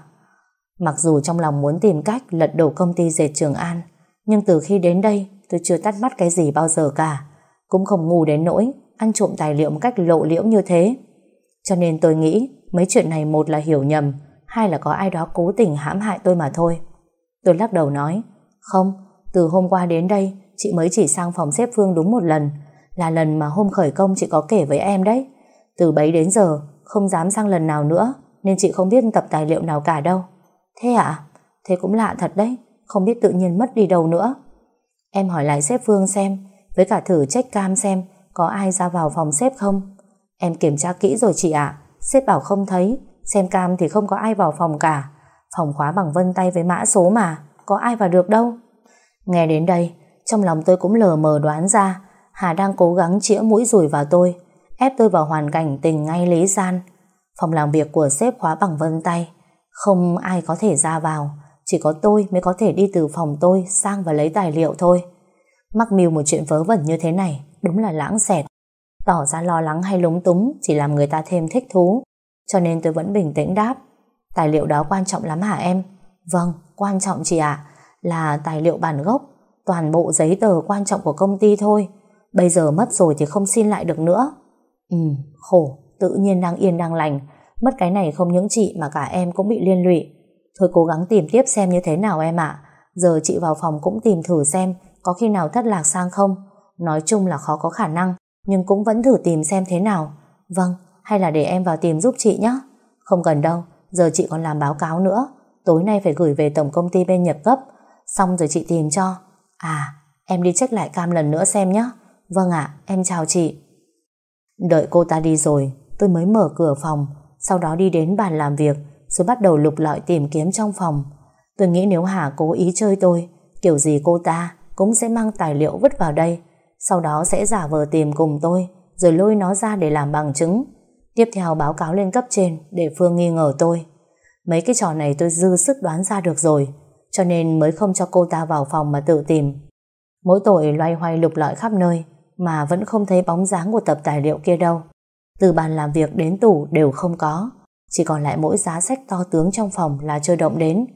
Mặc dù trong lòng muốn tìm cách lật đổ công ty dệt Trường An Nhưng từ khi đến đây tôi chưa tắt mắt cái gì bao giờ cả. Cũng không ngu đến nỗi ăn trộm tài liệu một cách lộ liễu như thế. Cho nên tôi nghĩ mấy chuyện này một là hiểu nhầm hai là có ai đó cố tình hãm hại tôi mà thôi. Tôi lắc đầu nói Không, từ hôm qua đến đây Chị mới chỉ sang phòng xếp Phương đúng một lần. Là lần mà hôm khởi công chị có kể với em đấy. Từ bấy đến giờ Không dám sang lần nào nữa Nên chị không biết tập tài liệu nào cả đâu. Thế ạ? Thế cũng lạ thật đấy, Không biết tự nhiên mất đi đâu nữa. Em hỏi lại sếp Phương xem, Với cả thử check cam xem, Có ai ra vào phòng sếp không? Em kiểm tra kỹ rồi chị ạ. À. Sếp bảo không thấy, Xem cam thì không có ai vào phòng cả. Phòng khóa bằng vân tay với mã số mà, Có ai vào được đâu? Nghe đến đây, Trong lòng tôi cũng lờ mờ đoán ra, Hà đang cố gắng chĩa mũi rùi vào tôi, Ép tôi vào hoàn cảnh tình ngay lý gian. Phòng làm việc của sếp khóa bằng vân tay. Không ai có thể ra vào. Chỉ có tôi mới có thể đi từ phòng tôi Sang và lấy tài liệu thôi. Mắc mưu một chuyện vớ vẩn như thế này Đúng là lãng xẹt. Tỏ ra lo lắng hay lúng túng Chỉ làm người ta thêm thích thú. Cho nên tôi vẫn bình tĩnh đáp. Tài liệu đó quan trọng lắm hả em? Vâng, quan trọng chị ạ. Là tài liệu bản gốc Toàn bộ giấy tờ quan trọng của công ty thôi. Bây giờ mất rồi thì không xin lại được nữa. Ừ, khổ Tự nhiên đang yên đang lành. Mất cái này không những chị mà cả em cũng bị liên lụy. Thôi cố gắng tìm tiếp xem như thế nào em ạ. Giờ chị vào phòng cũng tìm thử xem Có khi nào thất lạc sang không. Nói chung là khó có khả năng Nhưng cũng vẫn thử tìm xem thế nào. Vâng, hay là để em vào tìm giúp chị nhé Không cần đâu Giờ chị còn làm báo cáo nữa. Tối nay phải gửi về tổng công ty bên nhập cấp Xong rồi chị tìm cho. À em đi check lại cam lần nữa xem nhé Vâng ạ em chào chị. Đợi cô ta đi rồi Tôi mới mở cửa phòng. Sau đó đi đến bàn làm việc Rồi bắt đầu lục lọi tìm kiếm trong phòng Tôi nghĩ nếu Hà cố ý chơi tôi Kiểu gì cô ta cũng sẽ mang tài liệu vứt vào đây Sau đó sẽ giả vờ tìm cùng tôi Rồi lôi nó ra để làm bằng chứng Tiếp theo báo cáo lên cấp trên để Phương nghi ngờ tôi. Mấy cái trò này tôi dư sức đoán ra được rồi, cho nên mới không cho cô ta vào phòng mà tự tìm. Mỗi tội loay hoay lục lọi khắp nơi, mà vẫn không thấy bóng dáng của tập tài liệu kia đâu. Từ bàn làm việc đến tủ đều không có, chỉ còn lại mỗi giá sách to tướng trong phòng là chưa động đến.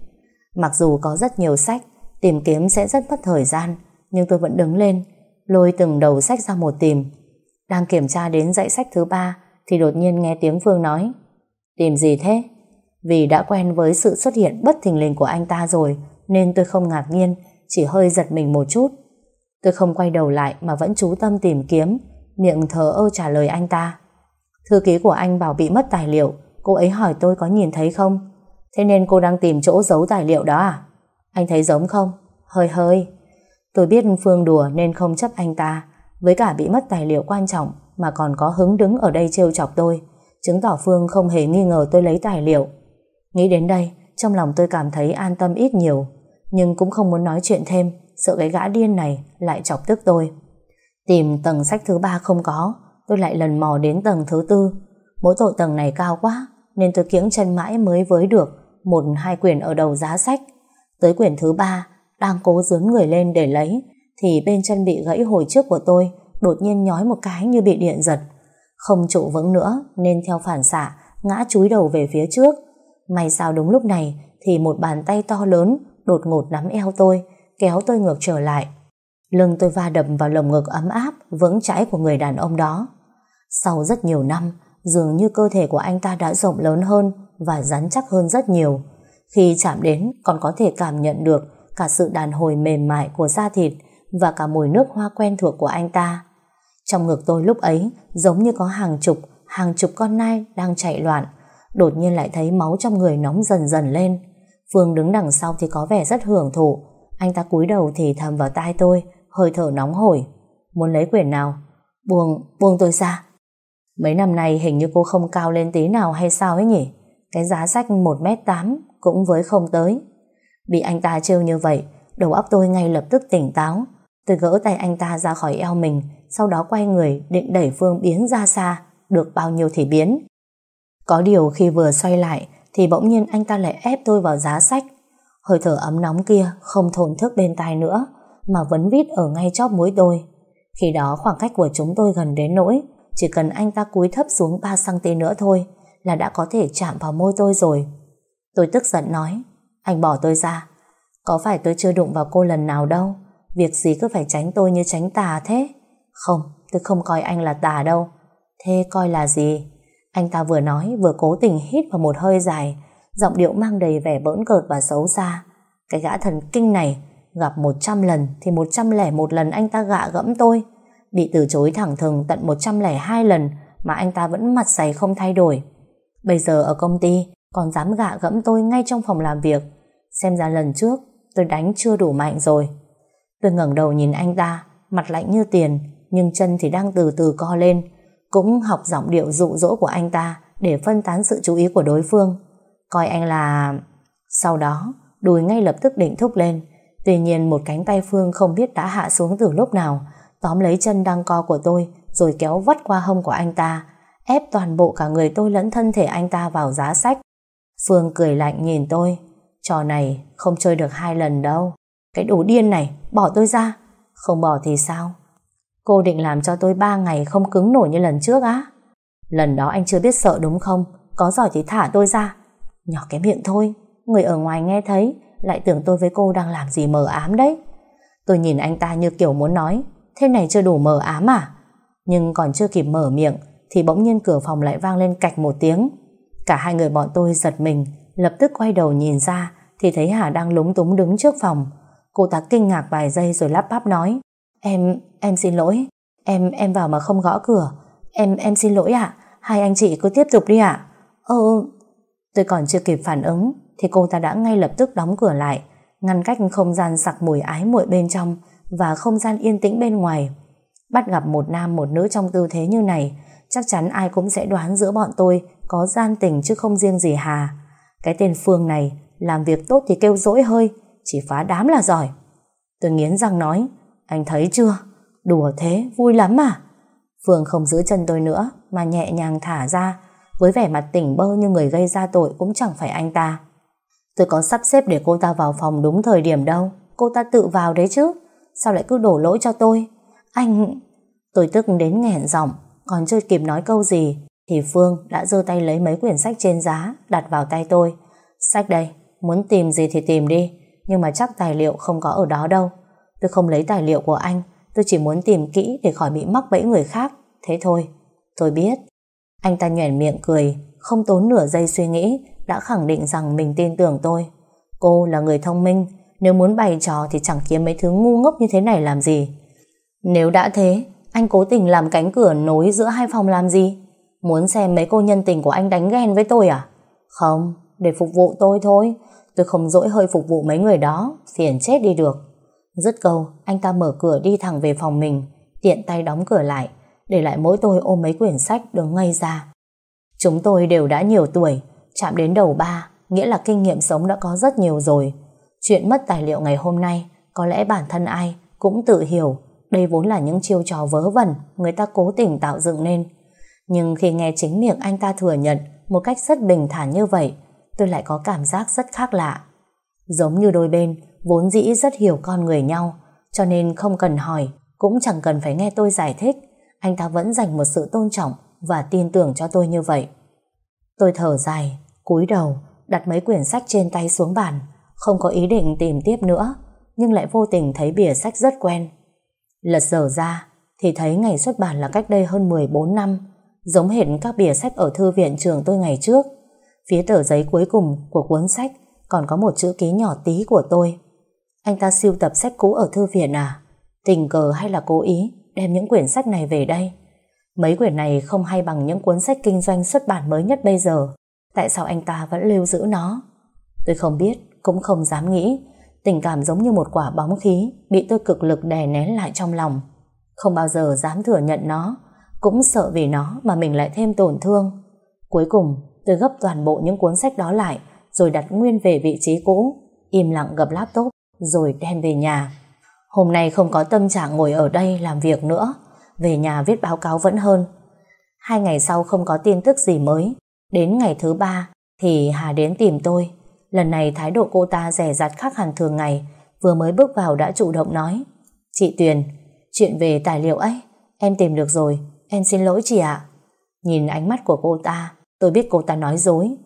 Mặc dù có rất nhiều sách, tìm kiếm sẽ rất mất thời gian, nhưng tôi vẫn đứng lên, lôi từng đầu sách ra một tìm. Đang kiểm tra đến dãy sách thứ ba thì đột nhiên nghe tiếng Phương nói Tìm gì thế? Vì đã quen với sự xuất hiện bất thình lình của anh ta rồi nên tôi không ngạc nhiên chỉ hơi giật mình một chút. Tôi không quay đầu lại mà vẫn chú tâm tìm kiếm miệng thờ ơ trả lời anh ta. Thư ký của anh bảo bị mất tài liệu cô ấy hỏi tôi có nhìn thấy không? Thế nên cô đang tìm chỗ giấu tài liệu đó à? Anh thấy giống không? Hơi hơi. Tôi biết Phương đùa nên không chấp anh ta với cả bị mất tài liệu quan trọng mà còn có hứng đứng ở đây trêu chọc tôi, chứng tỏ Phương không hề nghi ngờ tôi lấy tài liệu. Nghĩ đến đây, trong lòng tôi cảm thấy an tâm ít nhiều, nhưng cũng không muốn nói chuyện thêm, sợ cái gã điên này lại chọc tức tôi. Tìm tầng sách thứ ba không có, tôi lại lần mò đến tầng thứ tư. Mỗi tội tầng này cao quá, nên tôi kiễng chân mãi mới với được một hai quyển ở đầu giá sách. Tới quyển thứ ba, đang cố dướn người lên để lấy, thì bên chân bị gãy hồi trước của tôi đột nhiên nhói một cái như bị điện giật. Không trụ vững nữa nên theo phản xạ ngã chúi đầu về phía trước. May sao đúng lúc này thì một bàn tay to lớn đột ngột nắm eo tôi, kéo tôi ngược trở lại. Lưng tôi va đập vào lồng ngực ấm áp, vững chãi của người đàn ông đó. Sau rất nhiều năm, dường như cơ thể của anh ta đã rộng lớn hơn và rắn chắc hơn rất nhiều. Khi chạm đến, còn có thể cảm nhận được cả sự đàn hồi mềm mại của da thịt và cả mùi nước hoa quen thuộc của anh ta. Trong ngực tôi lúc ấy giống như có hàng chục, hàng chục con nai đang chạy loạn. Đột nhiên lại thấy máu trong người nóng dần dần lên. Phương đứng đằng sau thì có vẻ rất hưởng thụ. Anh ta cúi đầu thì thầm vào tai tôi, hơi thở nóng hổi. Muốn lấy quyển nào? Buông, buông tôi ra. Mấy năm nay hình như cô không cao lên tí nào hay sao ấy nhỉ? Cái giá sách 1m8 cũng với không tới. Bị anh ta trêu như vậy, đầu óc tôi ngay lập tức tỉnh táo. Tôi gỡ tay anh ta ra khỏi eo mình, sau đó quay người định đẩy Phương biến ra xa, được bao nhiêu thì biến. Có điều khi vừa xoay lại, thì bỗng nhiên anh ta lại ép tôi vào giá sách. Hơi thở ấm nóng kia không thổn thức bên tai nữa, mà vẫn vít ở ngay chóp mũi tôi. Khi đó khoảng cách của chúng tôi gần đến nỗi, chỉ cần anh ta cúi thấp xuống 3cm nữa thôi, là đã có thể chạm vào môi tôi rồi. Tôi tức giận nói, anh bỏ tôi ra. Có phải tôi chưa đụng vào cô lần nào đâu, việc gì cứ phải tránh tôi như tránh tà thế? Không, tôi không coi anh là tà đâu. Thế coi là gì? Anh ta vừa nói vừa cố tình hít vào một hơi dài, giọng điệu mang đầy vẻ bỡn cợt và xấu xa. Cái gã thần kinh này, gặp 100 lần thì 101 lần anh ta gạ gẫm tôi. Bị từ chối thẳng thừng tận 102 lần mà anh ta vẫn mặt dày không thay đổi. Bây giờ ở công ty còn dám gạ gẫm tôi ngay trong phòng làm việc. Xem ra lần trước tôi đánh chưa đủ mạnh rồi. Tôi ngẩng đầu nhìn anh ta, mặt lạnh như tiền, nhưng chân thì đang từ từ co lên. Cũng học giọng điệu dụ dỗ của anh ta để phân tán sự chú ý của đối phương. Coi anh là... Sau đó, đùi ngay lập tức định thúc lên. Tuy nhiên một cánh tay Phương không biết đã hạ xuống từ lúc nào, tóm lấy chân đang co của tôi, rồi kéo vắt qua hông của anh ta, ép toàn bộ cả người tôi lẫn thân thể anh ta vào giá sách. Phương cười lạnh nhìn tôi, trò này không chơi được hai lần đâu. Cái đồ điên này, bỏ tôi ra. Không bỏ thì sao? Cô định làm cho tôi ba ngày không cứng nổi như lần trước á? Lần đó anh chưa biết sợ đúng không? Có giỏi thì thả tôi ra. Nhỏ cái miệng thôi, người ở ngoài nghe thấy, lại tưởng tôi với cô đang làm gì mờ ám đấy. Tôi nhìn anh ta như kiểu muốn nói, thế này chưa đủ mờ ám à? Nhưng còn chưa kịp mở miệng, thì bỗng nhiên cửa phòng lại vang lên cạch một tiếng. Cả hai người bọn tôi giật mình, lập tức quay đầu nhìn ra, thì thấy Hà đang lúng túng đứng trước phòng. Cô ta kinh ngạc vài giây rồi lắp bắp nói, Em, em xin lỗi, em em vào mà không gõ cửa. Em, em xin lỗi ạ, hai anh chị cứ tiếp tục đi ạ. Ờ, tôi còn chưa kịp phản ứng, thì cô ta đã ngay lập tức đóng cửa lại, ngăn cách không gian sặc mùi ái muội bên trong và không gian yên tĩnh bên ngoài. Bắt gặp một nam một nữ trong tư thế như này, chắc chắn ai cũng sẽ đoán giữa bọn tôi có gian tình chứ không riêng gì Hà. Cái tên Phương này, làm việc tốt thì kêu dỗi hơi, chỉ phá đám là giỏi. Tôi nghiến răng nói, anh thấy chưa? Đùa thế, vui lắm à? Phương không giữ chân tôi nữa, mà nhẹ nhàng thả ra, với vẻ mặt tỉnh bơ như người gây ra tội cũng chẳng phải anh ta. Tôi có sắp xếp để cô ta vào phòng đúng thời điểm đâu, cô ta tự vào đấy chứ, sao lại cứ đổ lỗi cho tôi? Anh... Tôi tức đến nghẹn giọng, còn chưa kịp nói câu gì, thì Phương đã giơ tay lấy mấy quyển sách trên giá, đặt vào tay tôi. Sách đây, muốn tìm gì thì tìm đi, nhưng mà chắc tài liệu không có ở đó đâu. Tôi không lấy tài liệu của anh, tôi chỉ muốn tìm kỹ để khỏi bị mắc bẫy người khác. Thế thôi, tôi biết. Anh ta nhoẻn miệng cười, không tốn nửa giây suy nghĩ, đã khẳng định rằng mình tin tưởng tôi. Cô là người thông minh, nếu muốn bày trò thì chẳng kiếm mấy thứ ngu ngốc như thế này làm gì. Nếu đã thế, anh cố tình làm cánh cửa nối giữa hai phòng làm gì? Muốn xem mấy cô nhân tình của anh đánh ghen với tôi à? Không, để phục vụ tôi thôi. Tôi không dỗi hơi phục vụ mấy người đó, phiền chết đi được. Dứt câu, anh ta mở cửa đi thẳng về phòng mình, tiện tay đóng cửa lại, để lại mỗi tôi ôm mấy quyển sách đứng ngay ra. Chúng tôi đều đã nhiều tuổi, chạm đến đầu ba, nghĩa là kinh nghiệm sống đã có rất nhiều rồi. Chuyện mất tài liệu ngày hôm nay, có lẽ bản thân ai cũng tự hiểu đây vốn là những chiêu trò vớ vẩn người ta cố tình tạo dựng nên. Nhưng khi nghe chính miệng anh ta thừa nhận một cách rất bình thản như vậy, tôi lại có cảm giác rất khác lạ. Giống như đôi bên, vốn dĩ rất hiểu con người nhau, cho nên không cần hỏi, cũng chẳng cần phải nghe tôi giải thích, anh ta vẫn dành một sự tôn trọng và tin tưởng cho tôi như vậy. Tôi thở dài, cúi đầu, đặt mấy quyển sách trên tay xuống bàn, không có ý định tìm tiếp nữa, nhưng lại vô tình thấy bìa sách rất quen. Lật dở ra, thì thấy ngày xuất bản là cách đây hơn 14 năm, giống hệt các bìa sách ở thư viện trường tôi ngày trước. Phía tờ giấy cuối cùng của cuốn sách còn có một chữ ký nhỏ tí của tôi. Anh ta siêu tập sách cũ ở thư viện à? Tình cờ hay là cố ý đem những quyển sách này về đây? Mấy quyển này không hay bằng những cuốn sách kinh doanh xuất bản mới nhất bây giờ. Tại sao anh ta vẫn lưu giữ nó? Tôi không biết, cũng không dám nghĩ. Tình cảm giống như một quả bóng khí bị tôi cực lực đè nén lại trong lòng. Không bao giờ dám thừa nhận nó, cũng sợ vì nó mà mình lại thêm tổn thương. Cuối cùng, tôi gấp toàn bộ những cuốn sách đó lại, rồi đặt nguyên về vị trí cũ, im lặng gập laptop, rồi đem về nhà. Hôm nay không có tâm trạng ngồi ở đây làm việc nữa, về nhà viết báo cáo vẫn hơn. Hai ngày sau không có tin tức gì mới, đến ngày thứ ba thì Hà đến tìm tôi. Lần này thái độ cô ta rẻ rặt khác hẳn thường ngày, vừa mới bước vào đã chủ động nói. Chị Tuyền, chuyện về tài liệu ấy, em tìm được rồi, em xin lỗi chị ạ. Nhìn ánh mắt của cô ta, tôi biết cô ta nói dối,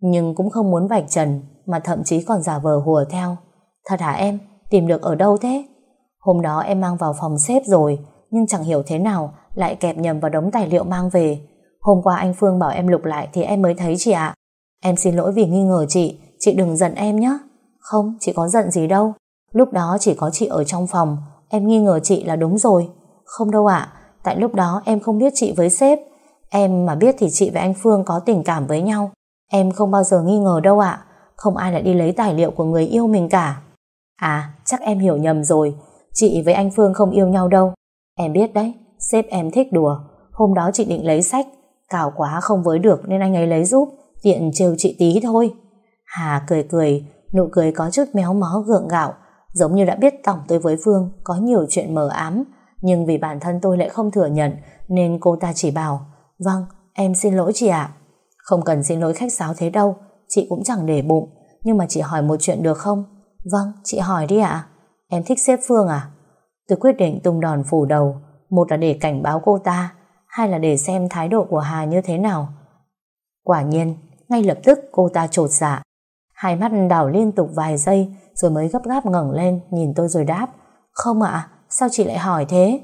nhưng cũng không muốn vạch trần, mà thậm chí còn giả vờ hùa theo. Thật hả em? Tìm được ở đâu thế? Hôm đó em mang vào phòng xếp rồi, nhưng chẳng hiểu thế nào lại kẹp nhầm vào đống tài liệu mang về. Hôm qua anh Phương bảo em lục lại thì em mới thấy chị ạ. Em xin lỗi vì nghi ngờ chị, chị đừng giận em nhé. Không, chị có giận gì đâu. Lúc đó chỉ có chị ở trong phòng, em nghi ngờ chị là đúng rồi. Không đâu ạ, tại lúc đó em không biết chị với sếp. Em mà biết thì chị và anh Phương có tình cảm với nhau. Em không bao giờ nghi ngờ đâu ạ. Không ai lại đi lấy tài liệu của người yêu mình cả. À, chắc em hiểu nhầm rồi. Chị với anh Phương không yêu nhau đâu. Em biết đấy, sếp em thích đùa. Hôm đó chị định lấy sách, cào quá không với được nên anh ấy lấy giúp, tiện trêu chị tí thôi. Hà cười cười, nụ cười có chút méo mó gượng gạo, giống như đã biết tổng tôi với Phương có nhiều chuyện mờ ám, nhưng vì bản thân tôi lại không thừa nhận nên cô ta chỉ bảo, vâng, em xin lỗi chị ạ. Không cần xin lỗi khách sáo thế đâu, chị cũng chẳng để bụng, nhưng mà chị hỏi một chuyện được không? Vâng, chị hỏi đi ạ. Em thích xếp Phương à? Tôi quyết định tung đòn phủ đầu, một là để cảnh báo cô ta, hay là để xem thái độ của Hà như thế nào. Quả nhiên, ngay lập tức cô ta trột dạ. Hai mắt đảo liên tục vài giây rồi mới gấp gáp ngẩng lên nhìn tôi rồi đáp. Không ạ, sao chị lại hỏi thế?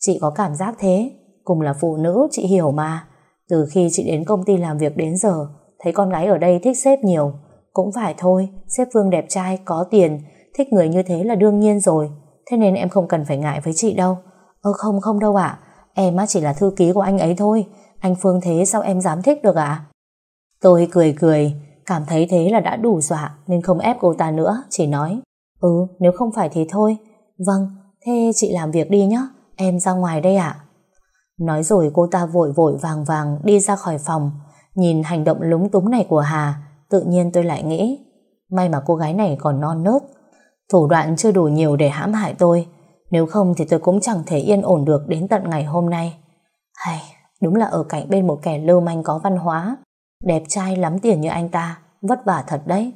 Chị có cảm giác thế, cùng là phụ nữ chị hiểu mà. Từ khi chị đến công ty làm việc đến giờ, thấy con gái ở đây thích sếp nhiều. Cũng phải thôi, sếp Phương đẹp trai, có tiền, thích người như thế là đương nhiên rồi. Thế nên em không cần phải ngại với chị đâu. Ơ không không đâu ạ, em á chỉ là thư ký của anh ấy thôi. Anh Phương thế sao em dám thích được ạ? Tôi cười cười, cảm thấy thế là đã đủ dọa nên không ép cô ta nữa, chỉ nói Ừ, nếu không phải thì thôi. Vâng, thế chị làm việc đi nhé, em ra ngoài đây ạ. Nói rồi cô ta vội vội vàng vàng đi ra khỏi phòng, nhìn hành động lúng túng này của Hà, tự nhiên tôi lại nghĩ, may mà cô gái này còn non nớt, thủ đoạn chưa đủ nhiều để hãm hại tôi, nếu không thì tôi cũng chẳng thể yên ổn được đến tận ngày hôm nay. Hay, đúng là ở cạnh bên một kẻ lưu manh có văn hóa, đẹp trai lắm tiền như anh ta, vất vả thật đấy.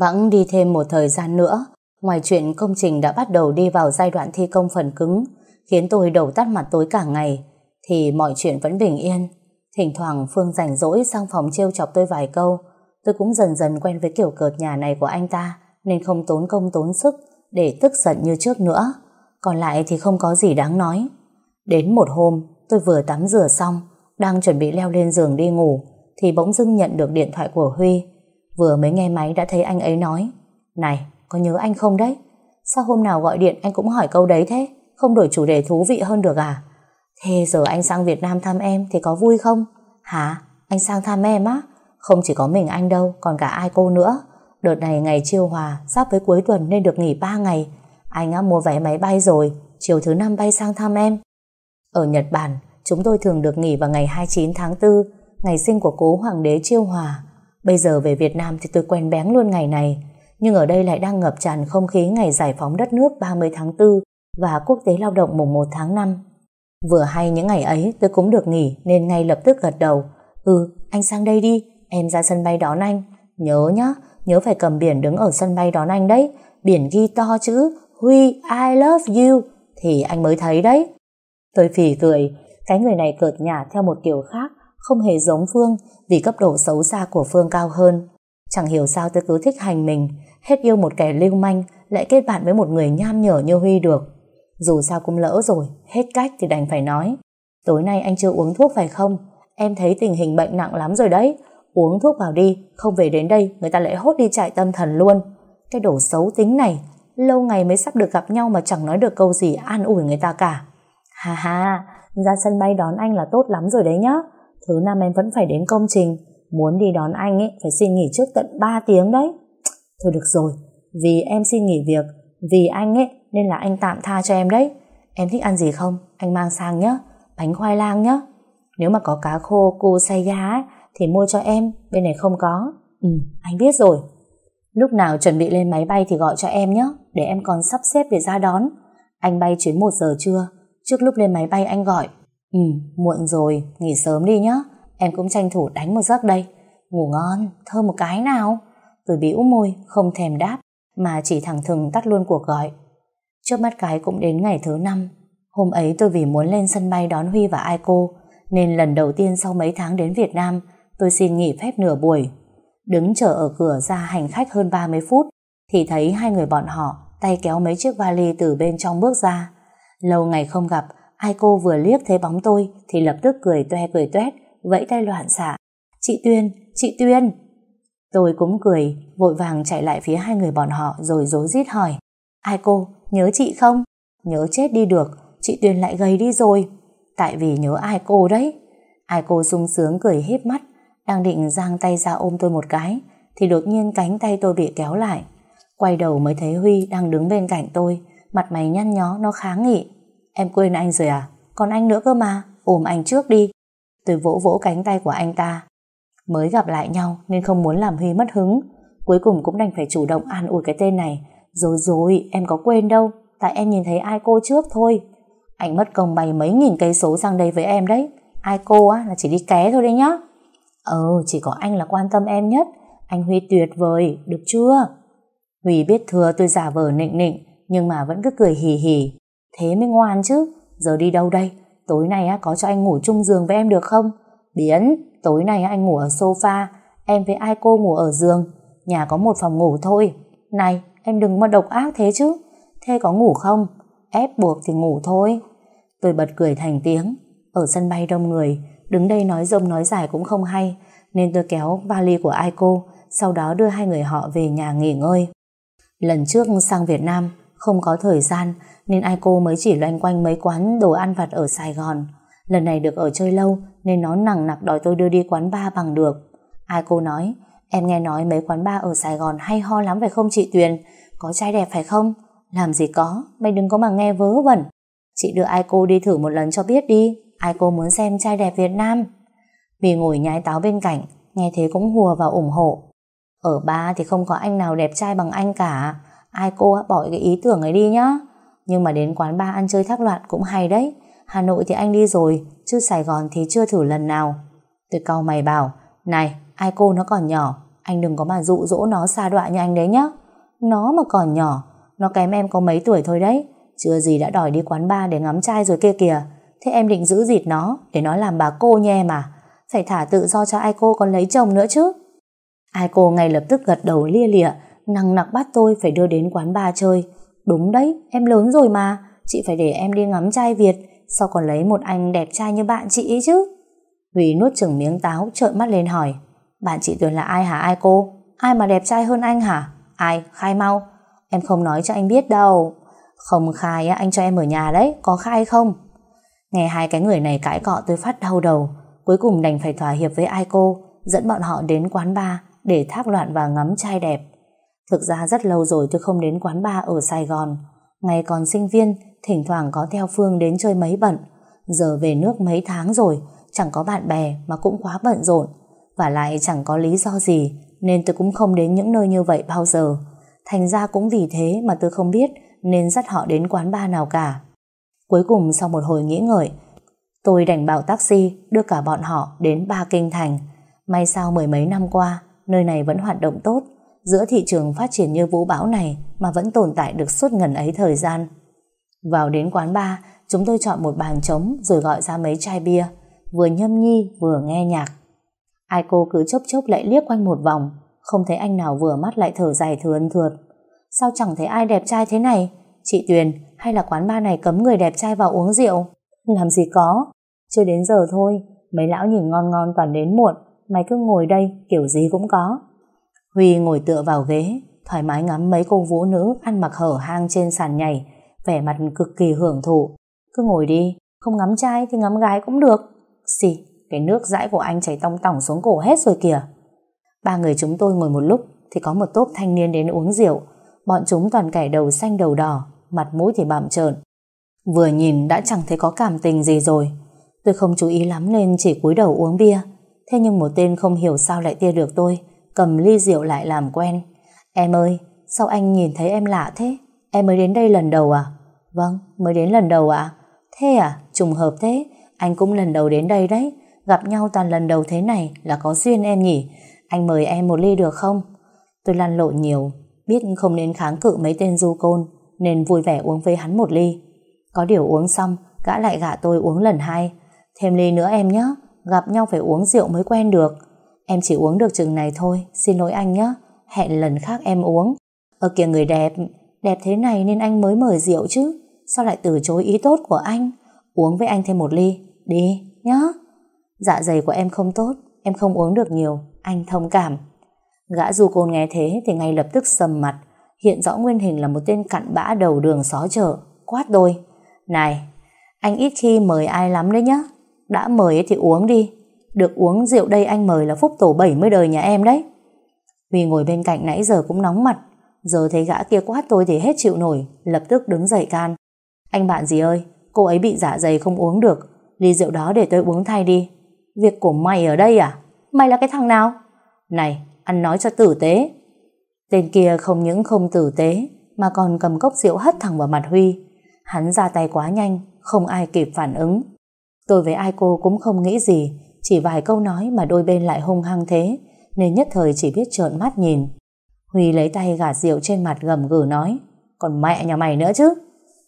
Bẵng đi thêm một thời gian nữa, ngoài chuyện công trình đã bắt đầu đi vào giai đoạn thi công phần cứng, khiến tôi đầu tắt mặt tối cả ngày, thì mọi chuyện vẫn bình yên. Thỉnh thoảng Phương rảnh rỗi sang phòng trêu chọc tôi vài câu, tôi cũng dần dần quen với kiểu cợt nhà này của anh ta, nên không tốn công tốn sức để tức giận như trước nữa. Còn lại thì không có gì đáng nói. Đến một hôm, tôi vừa tắm rửa xong, đang chuẩn bị leo lên giường đi ngủ, thì bỗng dưng nhận được điện thoại của Huy. Vừa mới nghe máy đã thấy anh ấy nói, Này, có nhớ anh không đấy? Sao hôm nào gọi điện anh cũng hỏi câu đấy thế? Không đổi chủ đề thú vị hơn được à? Thế giờ anh sang Việt Nam thăm em thì có vui không? Hả? Anh sang thăm em á? Không chỉ có mình anh đâu, còn cả ai cô nữa. Đợt này ngày chiêu hòa, sắp với cuối tuần nên được nghỉ 3 ngày. Anh á mua vé máy bay rồi, chiều thứ năm bay sang thăm em. Ở Nhật Bản, chúng tôi thường được nghỉ vào ngày 29 tháng 4, ngày sinh của cố hoàng đế chiêu hòa. Bây giờ về Việt Nam thì tôi quen bén luôn ngày này. Nhưng ở đây lại đang ngập tràn không khí ngày giải phóng đất nước 30 tháng 4 và quốc tế lao động mùng 1 tháng 5. Vừa hay những ngày ấy tôi cũng được nghỉ nên ngay lập tức gật đầu. Ừ, anh sang đây đi, em ra sân bay đón anh. Nhớ nhá, nhớ phải cầm biển đứng ở sân bay đón anh đấy. Biển ghi to chữ Huy, I love you thì anh mới thấy đấy. Tôi phỉ cười, cái người này cợt nhả theo một kiểu khác, không hề giống Phương vì cấp độ xấu xa của Phương cao hơn. Chẳng hiểu sao tôi cứ thích hành mình, hết yêu một kẻ lưu manh, lại kết bạn với một người nham nhở như Huy được. Dù sao cũng lỡ rồi, hết cách thì đành phải nói. Tối nay anh chưa uống thuốc phải không? Em thấy tình hình bệnh nặng lắm rồi đấy. Uống thuốc vào đi, không về đến đây, người ta lại hốt đi chạy tâm thần luôn. Cái đồ xấu tính này, lâu ngày mới sắp được gặp nhau mà chẳng nói được câu gì an ủi người ta cả. Ha ha, ra sân bay đón anh là tốt lắm rồi đấy nhá. Thứ năm em vẫn phải đến công trình, muốn đi đón anh ấy phải xin nghỉ trước tận 3 tiếng đấy. Thôi được rồi, vì em xin nghỉ việc, vì anh ấy nên là anh tạm tha cho em đấy. Em thích ăn gì không? Anh mang sang nhá, Bánh khoai lang nhá. Nếu mà có cá khô cô say giá ấy, thì mua cho em, bên này không có. Ừ, anh biết rồi. Lúc nào chuẩn bị lên máy bay thì gọi cho em nhé, để em còn sắp xếp để ra đón. Anh bay chuyến 1 giờ trưa, trước lúc lên máy bay anh gọi. Ừ, muộn rồi, nghỉ sớm đi nhé. Em cũng tranh thủ đánh một giấc đây. Ngủ ngon, thơm một cái nào. Tôi bĩu môi, không thèm đáp, mà chỉ thẳng thừng tắt luôn cuộc gọi. Trước mắt cái cũng đến ngày thứ năm. Hôm ấy tôi vì muốn lên sân bay đón Huy và Aiko, nên lần đầu tiên sau mấy tháng đến Việt Nam, tôi xin nghỉ phép nửa buổi. Đứng chờ ở cửa ra hành khách hơn 30 phút, thì thấy hai người bọn họ tay kéo mấy chiếc vali từ bên trong bước ra. Lâu ngày không gặp, Aiko vừa liếc thấy bóng tôi thì lập tức cười toe cười toét, vẫy tay loạn xạ. Chị Tuyên, chị Tuyên! Tôi cũng cười, vội vàng chạy lại phía hai người bọn họ rồi dối rít hỏi. Ai cô, nhớ chị không? Nhớ chết đi được, chị tuyên lại gầy đi rồi. Tại vì nhớ ai cô đấy. Ai cô sung sướng cười híp mắt, đang định giang tay ra ôm tôi một cái, thì đột nhiên cánh tay tôi bị kéo lại. Quay đầu mới thấy Huy đang đứng bên cạnh tôi, mặt mày nhăn nhó nó kháng nghị. Em quên anh rồi à? Còn anh nữa cơ mà, ôm anh trước đi. Tôi vỗ vỗ cánh tay của anh ta, Mới gặp lại nhau nên không muốn làm Huy mất hứng. Cuối cùng cũng đành phải chủ động an ủi cái tên này. Rồi rồi, em có quên đâu. Tại em nhìn thấy ai cô trước thôi. Anh mất công bay mấy nghìn cây số sang đây với em đấy. Ai cô á là chỉ đi ké thôi đấy nhá. Ờ, chỉ có anh là quan tâm em nhất. Anh Huy tuyệt vời, được chưa? Huy biết thừa tôi giả vờ nịnh nịnh, nhưng mà vẫn cứ cười hì hì. Thế mới ngoan chứ. Giờ đi đâu đây? Tối nay á, có cho anh ngủ chung giường với em được không? Biến, Tối nay anh ngủ ở sofa, em với ai cô ngủ ở giường. Nhà có một phòng ngủ thôi. Này, em đừng mà độc ác thế chứ. Thế có ngủ không? Ép buộc thì ngủ thôi. Tôi bật cười thành tiếng. Ở sân bay đông người, đứng đây nói rông nói dài cũng không hay, nên tôi kéo vali của ai cô, sau đó đưa hai người họ về nhà nghỉ ngơi. Lần trước sang Việt Nam, không có thời gian, nên ai cô mới chỉ loanh quanh mấy quán đồ ăn vặt ở Sài Gòn. Lần này được ở chơi lâu nên nó nặng nặc đòi tôi đưa đi quán bar bằng được. Ai cô nói, em nghe nói mấy quán bar ở Sài Gòn hay ho lắm phải không chị Tuyền? Có trai đẹp phải không? Làm gì có, mày đừng có mà nghe vớ vẩn. Chị đưa ai cô đi thử một lần cho biết đi. Ai cô muốn xem trai đẹp Việt Nam. Vì ngồi nhái táo bên cạnh, nghe thế cũng hùa và ủng hộ. Ở ba thì không có anh nào đẹp trai bằng anh cả. Ai cô bỏ cái ý tưởng ấy đi nhá. Nhưng mà đến quán ba ăn chơi thác loạn cũng hay đấy. Hà Nội thì anh đi rồi, chứ Sài Gòn thì chưa thử lần nào. Tôi cau mày bảo, này, ai cô nó còn nhỏ, anh đừng có mà dụ dỗ nó xa đọa như anh đấy nhá. Nó mà còn nhỏ, nó kém em có mấy tuổi thôi đấy, chưa gì đã đòi đi quán ba để ngắm trai rồi kia kìa. Thế em định giữ dịt nó, để nó làm bà cô nha mà. Phải thả tự do cho ai cô còn lấy chồng nữa chứ. Ai cô ngay lập tức gật đầu lia lịa, nặng nặc bắt tôi phải đưa đến quán bar chơi. Đúng đấy, em lớn rồi mà, chị phải để em đi ngắm trai Việt, Sao còn lấy một anh đẹp trai như bạn chị ấy chứ? Huy nuốt chừng miếng táo trợn mắt lên hỏi. Bạn chị Tuyền là ai hả ai cô? Ai mà đẹp trai hơn anh hả? Ai khai mau. Em không nói cho anh biết đâu. Không khai anh cho em ở nhà đấy Có khai không? Nghe hai cái người này cãi cọ tôi phát đau đầu Cuối cùng đành phải thỏa hiệp với ai cô Dẫn bọn họ đến quán bar. Để thác loạn và ngắm trai đẹp Thực ra rất lâu rồi tôi không đến quán bar ở Sài Gòn Ngày còn sinh viên thỉnh thoảng có theo Phương đến chơi mấy bận. Giờ về nước mấy tháng rồi, chẳng có bạn bè mà cũng quá bận rộn. Và lại chẳng có lý do gì, nên tôi cũng không đến những nơi như vậy bao giờ. Thành ra cũng vì thế mà tôi không biết nên dắt họ đến quán bar nào cả. Cuối cùng sau một hồi nghĩ ngợi, tôi đành bảo taxi đưa cả bọn họ đến ba kinh thành. May sao mười mấy năm qua, nơi này vẫn hoạt động tốt. Giữa thị trường phát triển như vũ bão này mà vẫn tồn tại được suốt ngần ấy thời gian. Vào đến quán bar, chúng tôi chọn một bàn trống rồi gọi ra mấy chai bia, vừa nhâm nhi vừa nghe nhạc. Ai cô cứ chốc chốc lại liếc quanh một vòng, Không thấy anh nào vừa mắt lại thở dài thườn thượt. Sao chẳng thấy ai đẹp trai thế này? Chị Tuyền, hay là quán bar này cấm người đẹp trai vào uống rượu? Làm gì có, chưa đến giờ thôi, mấy lão nhìn ngon ngon toàn đến muộn, mày cứ ngồi đây, kiểu gì cũng có. Huy ngồi tựa vào ghế, thoải mái ngắm mấy cô vũ nữ ăn mặc hở hang trên sàn nhảy, vẻ mặt cực kỳ hưởng thụ. Cứ ngồi đi, không ngắm trai thì ngắm gái cũng được. Xì, cái nước dãi của anh chảy tong tỏng xuống cổ hết rồi kìa. Ba người chúng tôi ngồi một lúc thì có một tốp thanh niên đến uống rượu. Bọn chúng toàn kẻ đầu xanh đầu đỏ, mặt mũi thì bạm trợn. Vừa nhìn đã chẳng thấy có cảm tình gì rồi. Tôi không chú ý lắm nên chỉ cúi đầu uống bia. Thế nhưng một tên không hiểu sao lại tia được tôi, cầm ly rượu lại làm quen. Em ơi, sao anh nhìn thấy em lạ thế? Em mới đến đây lần đầu à? Vâng, mới đến lần đầu ạ. À? Thế à, trùng hợp thế, anh cũng lần đầu đến đây đấy. Gặp nhau toàn lần đầu thế này là có duyên em nhỉ? Anh mời em một ly được không? Tôi lăn lộn nhiều, biết không nên kháng cự mấy tên du côn, nên vui vẻ uống với hắn một ly. Có điều uống xong, gã lại gạ tôi uống lần hai. Thêm ly nữa em nhé, gặp nhau phải uống rượu mới quen được. Em chỉ uống được chừng này thôi, xin lỗi anh nhé. Hẹn lần khác em uống. Ở kìa người đẹp, đẹp thế này nên anh mới mời rượu chứ. Sao lại từ chối ý tốt của anh? Uống với anh thêm một ly, đi, nhá. Dạ dày của em không tốt, em không uống được nhiều, anh thông cảm. Gã du côn nghe thế thì ngay lập tức sầm mặt, hiện rõ nguyên hình là một tên cặn bã đầu đường xó chợ, quát đôi. Này, anh ít khi mời ai lắm đấy nhá. Đã mời thì uống đi. Được uống rượu đây anh mời là phúc tổ 70 đời nhà em đấy. Huy ngồi bên cạnh nãy giờ cũng nóng mặt. Giờ thấy gã kia quát tôi thì hết chịu nổi, lập tức đứng dậy can. Anh bạn gì ơi, cô ấy bị dạ dày không uống được. Ly rượu đó để tôi uống thay đi. Việc của mày ở đây à? Mày là cái thằng nào? Này, ăn nói cho tử tế. Tên kia không những không tử tế, mà còn cầm cốc rượu hất thẳng vào mặt Huy. Hắn ra tay quá nhanh, không ai kịp phản ứng. Tôi với ai cô cũng không nghĩ gì, chỉ vài câu nói mà đôi bên lại hung hăng thế, nên nhất thời chỉ biết trợn mắt nhìn. Huy lấy tay gạt rượu trên mặt gầm gừ nói, còn mẹ nhà mày nữa chứ.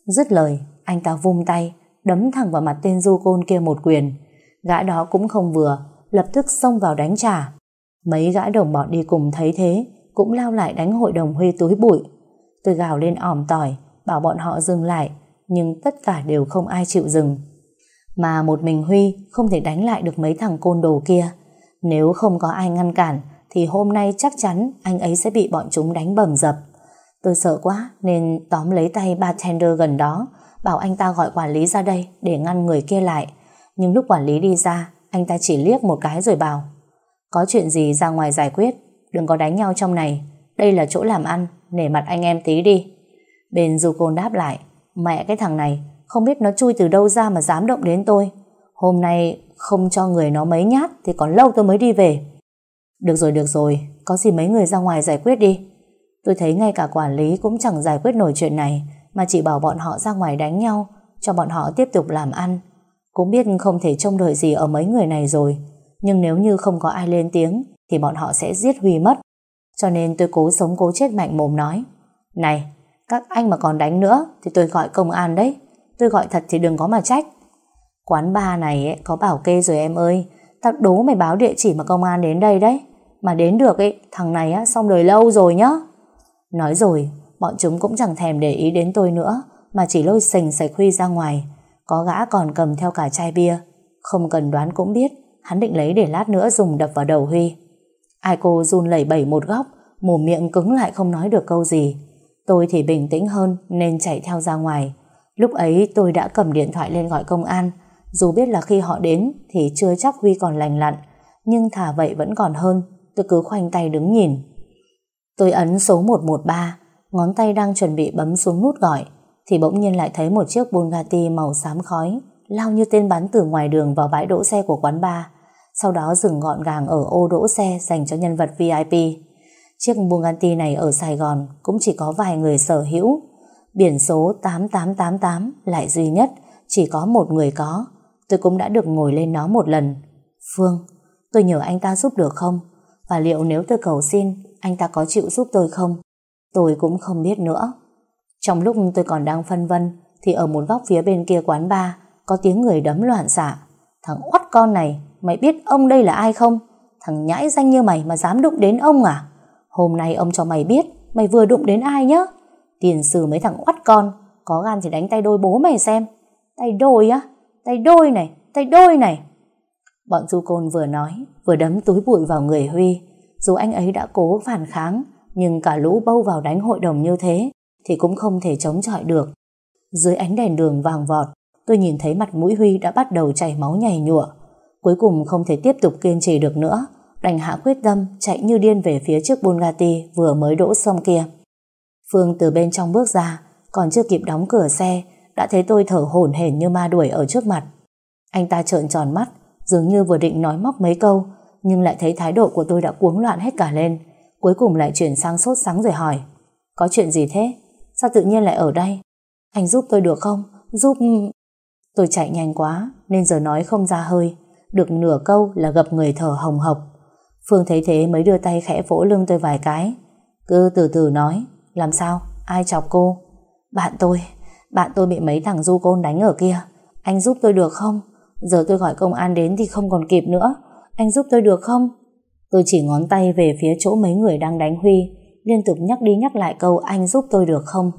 Dứt lời, anh ta vung tay, đấm thẳng vào mặt tên du côn kia một quyền. Gã đó cũng không vừa, lập tức xông vào đánh trả. Mấy gã đồng bọn đi cùng thấy thế, cũng lao lại đánh hội đồng Huy túi bụi. Tôi gào lên ỏm tỏi, bảo bọn họ dừng lại, nhưng tất cả đều không ai chịu dừng. Mà một mình Huy không thể đánh lại được mấy thằng côn đồ kia. Nếu không có ai ngăn cản, thì hôm nay chắc chắn anh ấy sẽ bị bọn chúng đánh bầm dập. Tôi sợ quá nên tóm lấy tay bartender gần đó, bảo anh ta gọi quản lý ra đây để ngăn người kia lại. Nhưng lúc quản lý đi ra, anh ta chỉ liếc một cái rồi bảo Có chuyện gì ra ngoài giải quyết, đừng có đánh nhau trong này. Đây là chỗ làm ăn, nể mặt anh em tí đi. Bên du côn đáp lại Mẹ cái thằng này không biết nó chui từ đâu ra mà dám động đến tôi. Hôm nay không cho người nó mấy nhát, Thì còn lâu tôi mới đi về. Được rồi được rồi. Có gì mấy người ra ngoài giải quyết đi. Tôi thấy ngay cả quản lý cũng chẳng giải quyết nổi chuyện này, Mà chỉ bảo bọn họ ra ngoài đánh nhau, Cho bọn họ tiếp tục làm ăn. Cũng biết không thể trông đợi gì ở mấy người này rồi. Nhưng nếu như không có ai lên tiếng, Thì bọn họ sẽ giết Huy mất. Cho nên tôi cố sống cố chết mạnh mồm nói. Này, các anh mà còn đánh nữa, thì tôi gọi công an đấy. Tôi gọi thật thì đừng có mà trách. Quán ba này ấy, có bảo kê rồi em ơi. Tao đố mày báo địa chỉ mà công an đến đây đấy. Mà đến được ấy, thằng này á, xong đời lâu rồi nhá. Nói rồi, bọn chúng cũng chẳng thèm để ý đến tôi nữa, mà chỉ lôi sình sạch Huy ra ngoài. Có gã còn cầm theo cả chai bia. Không cần đoán cũng biết, hắn định lấy để lát nữa dùng đập vào đầu Huy. Ai cô run lẩy bẩy một góc, mồm miệng cứng lại không nói được câu gì. Tôi thì bình tĩnh hơn nên chạy theo ra ngoài. Lúc ấy tôi đã cầm điện thoại lên gọi công an. Dù biết là khi họ đến thì chưa chắc Huy còn lành lặn, nhưng thả vậy vẫn còn hơn. Tôi cứ khoanh tay đứng nhìn. Tôi ấn số 113, ngón tay đang chuẩn bị bấm xuống nút gọi, thì bỗng nhiên lại thấy một chiếc Bugatti màu xám khói lao như tên bắn từ ngoài đường vào bãi đỗ xe của quán bar, sau đó dừng gọn gàng ở ô đỗ xe dành cho nhân vật VIP. Chiếc Bugatti này ở Sài Gòn cũng chỉ có vài người sở hữu. Biển số 8888 lại duy nhất, chỉ có một người có. Tôi cũng đã được ngồi lên nó một lần. Phương, tôi nhờ anh ta giúp được không? Và liệu nếu tôi cầu xin, anh ta có chịu giúp tôi không? Tôi cũng không biết nữa. Trong lúc tôi còn đang phân vân, thì ở một góc phía bên kia quán bar có tiếng người đấm loạn xạ. Thằng oắt con này, mày biết ông đây là ai không? Thằng nhãi danh như mày mà dám đụng đến ông à? Hôm nay ông cho mày biết mày vừa đụng đến ai nhá. Tiền sử mấy thằng oắt con, có gan thì đánh tay đôi bố mày xem. Tay đôi á, tay đôi này, tay đôi này. Bọn du côn vừa nói, vừa đấm túi bụi vào người Huy. Dù anh ấy đã cố phản kháng, nhưng cả lũ bâu vào đánh hội đồng như thế, thì cũng không thể chống chọi được. Dưới ánh đèn đường vàng vọt, tôi nhìn thấy mặt mũi Huy đã bắt đầu chảy máu nhảy nhụa. Cuối cùng không thể tiếp tục kiên trì được nữa, đành hạ quyết tâm chạy như điên về phía trước Bugatti vừa mới đỗ xong kia. Phương từ bên trong bước ra, còn chưa kịp đóng cửa xe, đã thấy tôi thở hổn hển như ma đuổi ở trước mặt. Anh ta trợn tròn mắt, dường như vừa định nói móc mấy câu, nhưng lại thấy thái độ của tôi đã cuống loạn hết cả lên. Cuối cùng lại chuyển sang sốt sắng rồi hỏi, có chuyện gì thế? Sao tự nhiên lại ở đây? Anh giúp tôi được không? Giúp... Tôi chạy nhanh quá, nên giờ nói không ra hơi. Được nửa câu là gặp người thở hồng hộc. Phương thấy thế mới đưa tay khẽ vỗ lưng tôi vài cái. Cứ từ từ nói, làm sao? Ai chọc cô? Bạn tôi, bạn tôi bị mấy thằng du côn đánh ở kia. Anh giúp tôi được không? Giờ tôi gọi công an đến thì không còn kịp nữa. Anh giúp tôi được không? Tôi chỉ ngón tay về phía chỗ mấy người đang đánh Huy, liên tục nhắc đi nhắc lại câu anh giúp tôi được không?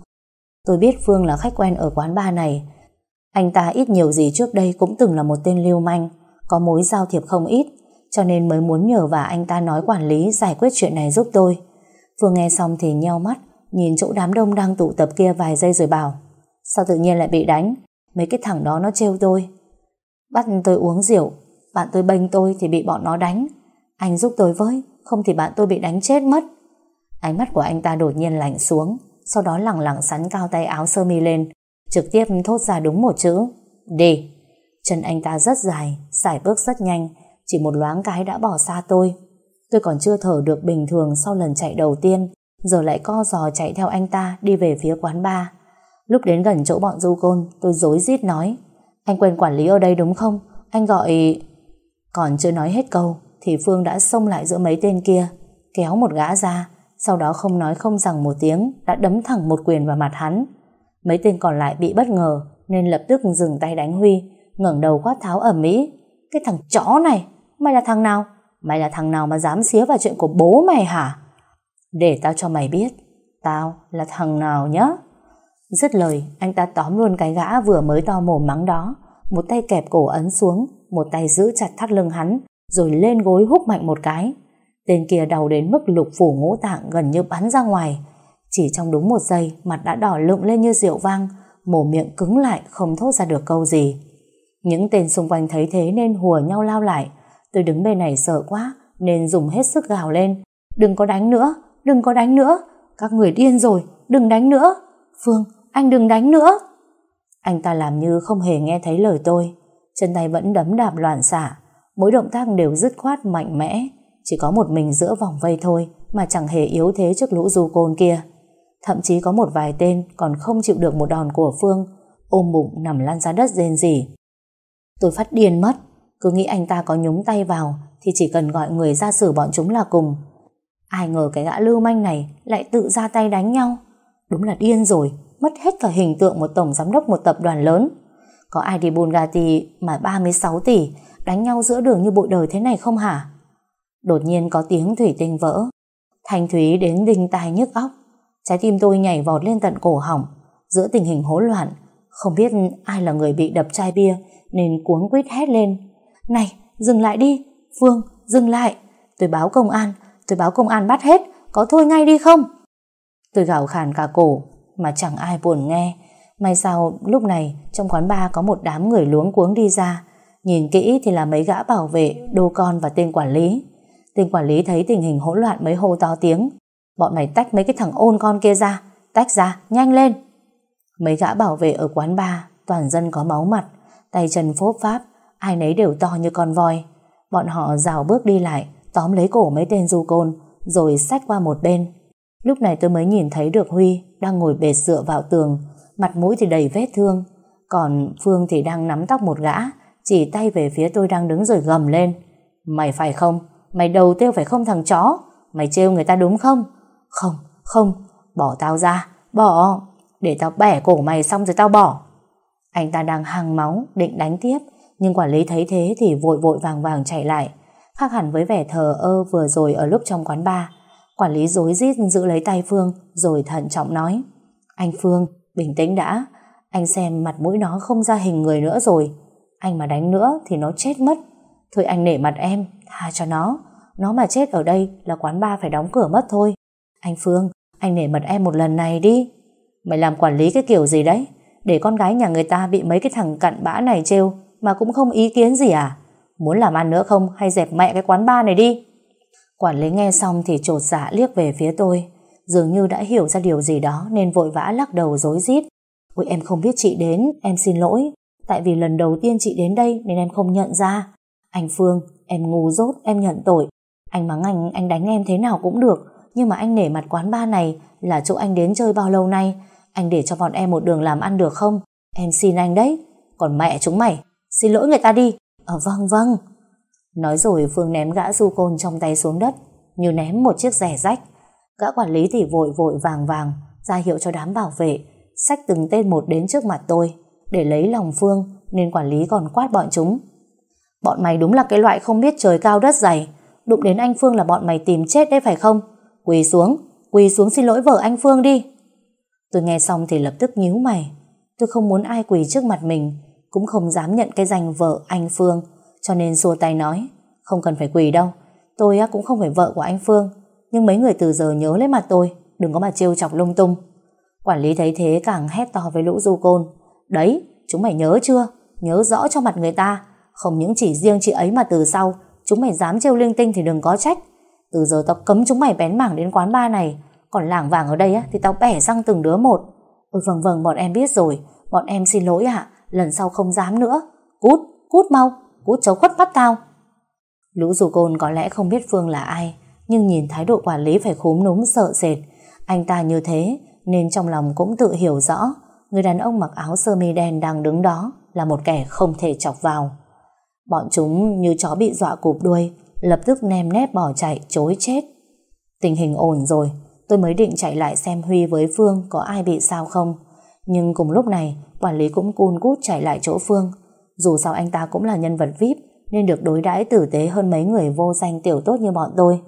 Tôi biết Phương là khách quen ở quán bar này. Anh ta ít nhiều gì trước đây cũng từng là một tên lưu manh, có mối giao thiệp không ít, cho nên mới muốn nhờ và anh ta nói quản lý giải quyết chuyện này giúp tôi. Phương nghe xong thì nheo mắt, nhìn chỗ đám đông đang tụ tập kia vài giây rồi bảo Sao tự nhiên lại bị đánh? Mấy cái thằng đó nó trêu tôi. Bắt tôi uống rượu, bạn tôi bênh tôi thì bị bọn nó đánh. Anh giúp tôi với, không thì bạn tôi bị đánh chết mất. Ánh mắt của anh ta đột nhiên lạnh xuống, sau đó lẳng lặng sắn cao tay áo sơ mi lên, trực tiếp thốt ra đúng một chữ. Đi! Chân anh ta rất dài, sải bước rất nhanh, chỉ một loáng cái đã bỏ xa tôi. Tôi còn chưa thở được bình thường sau lần chạy đầu tiên, giờ lại co giò chạy theo anh ta đi về phía quán bar. Lúc đến gần chỗ bọn du côn, tôi dối rít nói Anh quên quản lý ở đây đúng không? Anh gọi... Còn chưa nói hết câu, thì Phương đã xông lại giữa mấy tên kia, kéo một gã ra, sau đó không nói không rằng một tiếng, đã đấm thẳng một quyền vào mặt hắn. Mấy tên còn lại bị bất ngờ, nên lập tức dừng tay đánh Huy, ngẩng đầu quát tháo ẩm mỹ. Cái thằng chó này, mày là thằng nào? Mày là thằng nào mà dám xía vào chuyện của bố mày hả? Để tao cho mày biết, tao là thằng nào nhá? Dứt lời, anh ta tóm luôn cái gã vừa mới to mồm mắng đó, một tay kẹp cổ ấn xuống, một tay giữ chặt thắt lưng hắn, rồi lên gối húc mạnh một cái. Tên kia đầu đến mức lục phủ ngũ tạng gần như bắn ra ngoài. Chỉ trong đúng một giây, mặt đã đỏ lựng lên như rượu vang, mồm miệng cứng lại không thốt ra được câu gì. Những tên xung quanh thấy thế nên hùa nhau lao lại. Tôi đứng bên này sợ quá, nên dùng hết sức gào lên. Đừng có đánh nữa, đừng có đánh nữa. Các người điên rồi, đừng đánh nữa. Phương, anh đừng đánh nữa. Anh ta làm như không hề nghe thấy lời tôi. Chân tay vẫn đấm đạp loạn xạ. Mỗi động tác đều dứt khoát mạnh mẽ. Chỉ có một mình giữa vòng vây thôi mà chẳng hề yếu thế trước lũ du côn kia. Thậm chí có một vài tên còn không chịu được một đòn của Phương ôm bụng nằm lăn ra đất rên rỉ. Tôi phát điên mất cứ nghĩ anh ta có nhúng tay vào thì chỉ cần gọi người ra xử bọn chúng là cùng. Ai ngờ cái gã lưu manh này lại tự ra tay đánh nhau. Đúng là điên rồi, mất hết cả hình tượng một tổng giám đốc một tập đoàn lớn. Có ai đi Bugatti mà 36 tỷ đánh nhau giữa đường như bụi đời thế này không hả? Đột nhiên có tiếng thủy tinh vỡ. Thanh Thúy đến đinh tai nhức óc. Trái tim tôi nhảy vọt lên tận cổ họng. Giữa tình hình hỗn loạn, không biết ai là người bị đập chai bia nên cuống quýt hét lên. Này, dừng lại đi. Phương, dừng lại. Tôi báo công an, tôi báo công an bắt hết. Có thôi ngay đi không? Tôi gào khàn cả cổ, mà chẳng ai buồn nghe. May sao lúc này trong quán bar có một đám người luống cuống đi ra. Nhìn kỹ thì là mấy gã bảo vệ, đô con và tên quản lý. Tên quản lý thấy tình hình hỗn loạn mấy hô to tiếng. Bọn mày tách mấy cái thằng ôn con kia ra. Tách ra, nhanh lên. Mấy gã bảo vệ ở quán bar, toàn dân có máu mặt, tay chân phốp pháp, ai nấy đều to như con voi. Bọn họ rào bước đi lại, tóm lấy cổ mấy tên du côn, rồi xách qua một bên. Lúc này tôi mới nhìn thấy được Huy đang ngồi bệt dựa vào tường, mặt mũi thì đầy vết thương, còn Phương thì đang nắm tóc một gã, chỉ tay về phía tôi đang đứng rồi gầm lên. Mày phải không? Mày đầu tiêu phải không thằng chó? Mày trêu người ta đúng không? Không, không, bỏ tao ra, bỏ, để tao bẻ cổ mày xong rồi tao bỏ. Anh ta đang hàng máu, định đánh tiếp, nhưng quản lý thấy thế thì vội vội vàng vàng chạy lại. Khác hẳn với vẻ thờ ơ vừa rồi ở lúc trong quán bar. Quản lý dối rít giữ lấy tay Phương rồi thận trọng nói Anh Phương, bình tĩnh đã. Anh xem mặt mũi nó không ra hình người nữa rồi. Anh mà đánh nữa thì nó chết mất. Thôi anh nể mặt em, tha cho nó. Nó mà chết ở đây là quán ba phải đóng cửa mất thôi. Anh Phương, anh nể mặt em một lần này đi. Mày làm quản lý cái kiểu gì đấy? Để con gái nhà người ta bị mấy cái thằng cặn bã này trêu Mà cũng không ý kiến gì à? Muốn làm ăn nữa không? Hay dẹp mẹ cái quán ba này đi. Quản lý nghe xong thì trột dạ liếc về phía tôi. Dường như đã hiểu ra điều gì đó Nên vội vã lắc đầu dối rít. Ôi, em không biết chị đến, Em xin lỗi. Tại vì lần đầu tiên chị đến đây Nên em không nhận ra. Anh Phương, em ngu dốt, em nhận tội. Anh mắng anh anh đánh em thế nào cũng được. Nhưng mà anh nể mặt quán ba này Là chỗ anh đến chơi bao lâu nay? Anh để cho bọn em một đường làm ăn được không? Em xin anh đấy. Còn mẹ chúng mày, Xin lỗi người ta đi. Ờ vâng vâng. Nói rồi Phương ném gã du côn trong tay xuống đất, Như ném một chiếc rẻ rách. Gã quản lý thì vội vội vàng vàng, ra hiệu cho đám bảo vệ, xách từng tên một đến trước mặt tôi. Để lấy lòng Phương, nên quản lý còn quát bọn chúng. Bọn mày đúng là cái loại không biết trời cao đất dày. Đụng đến anh Phương là bọn mày tìm chết đấy phải không? Quỳ xuống Quỳ xuống xin lỗi vợ anh Phương đi. Tôi nghe xong thì lập tức nhíu mày. Tôi không muốn ai quỳ trước mặt mình cũng không dám nhận cái danh vợ anh Phương. Cho nên xua tay nói Không cần phải quỳ đâu. Tôi cũng không phải vợ của anh Phương Nhưng mấy người từ giờ nhớ lấy mặt tôi Đừng có mà trêu chọc lung tung. Quản lý thấy thế càng hét to với lũ du côn Đấy, chúng mày nhớ chưa? Nhớ rõ cho mặt người ta. Không những chỉ riêng chị ấy mà từ sau Chúng mày dám trêu linh tinh thì đừng có trách. Từ giờ tao cấm chúng mày bén mảng đến quán ba này. Còn lảng vàng ở đây á, thì tao bẻ răng từng đứa một. Ôi vâng vâng bọn em biết rồi. Bọn em xin lỗi ạ. Lần sau không dám nữa. Cút, cút mau Cút cháu khuất mắt tao. Lũ dù côn có lẽ không biết Phương là ai Nhưng nhìn thái độ quản lý phải khúm núm sợ sệt. Anh ta như thế Nên trong lòng cũng tự hiểu rõ Người đàn ông mặc áo sơ mi đen đang đứng đó Là một kẻ không thể chọc vào. Bọn chúng như chó bị dọa cụp đuôi Lập tức nem nép bỏ chạy chối chết. Tình hình ổn rồi Tôi mới định chạy lại xem Huy với Phương Có ai bị sao không. Nhưng cùng lúc này Quản lý cũng cun cút chạy lại chỗ Phương. Dù sao anh ta cũng là nhân vật VIP Nên được đối đãi tử tế hơn mấy người vô danh tiểu tốt như bọn tôi.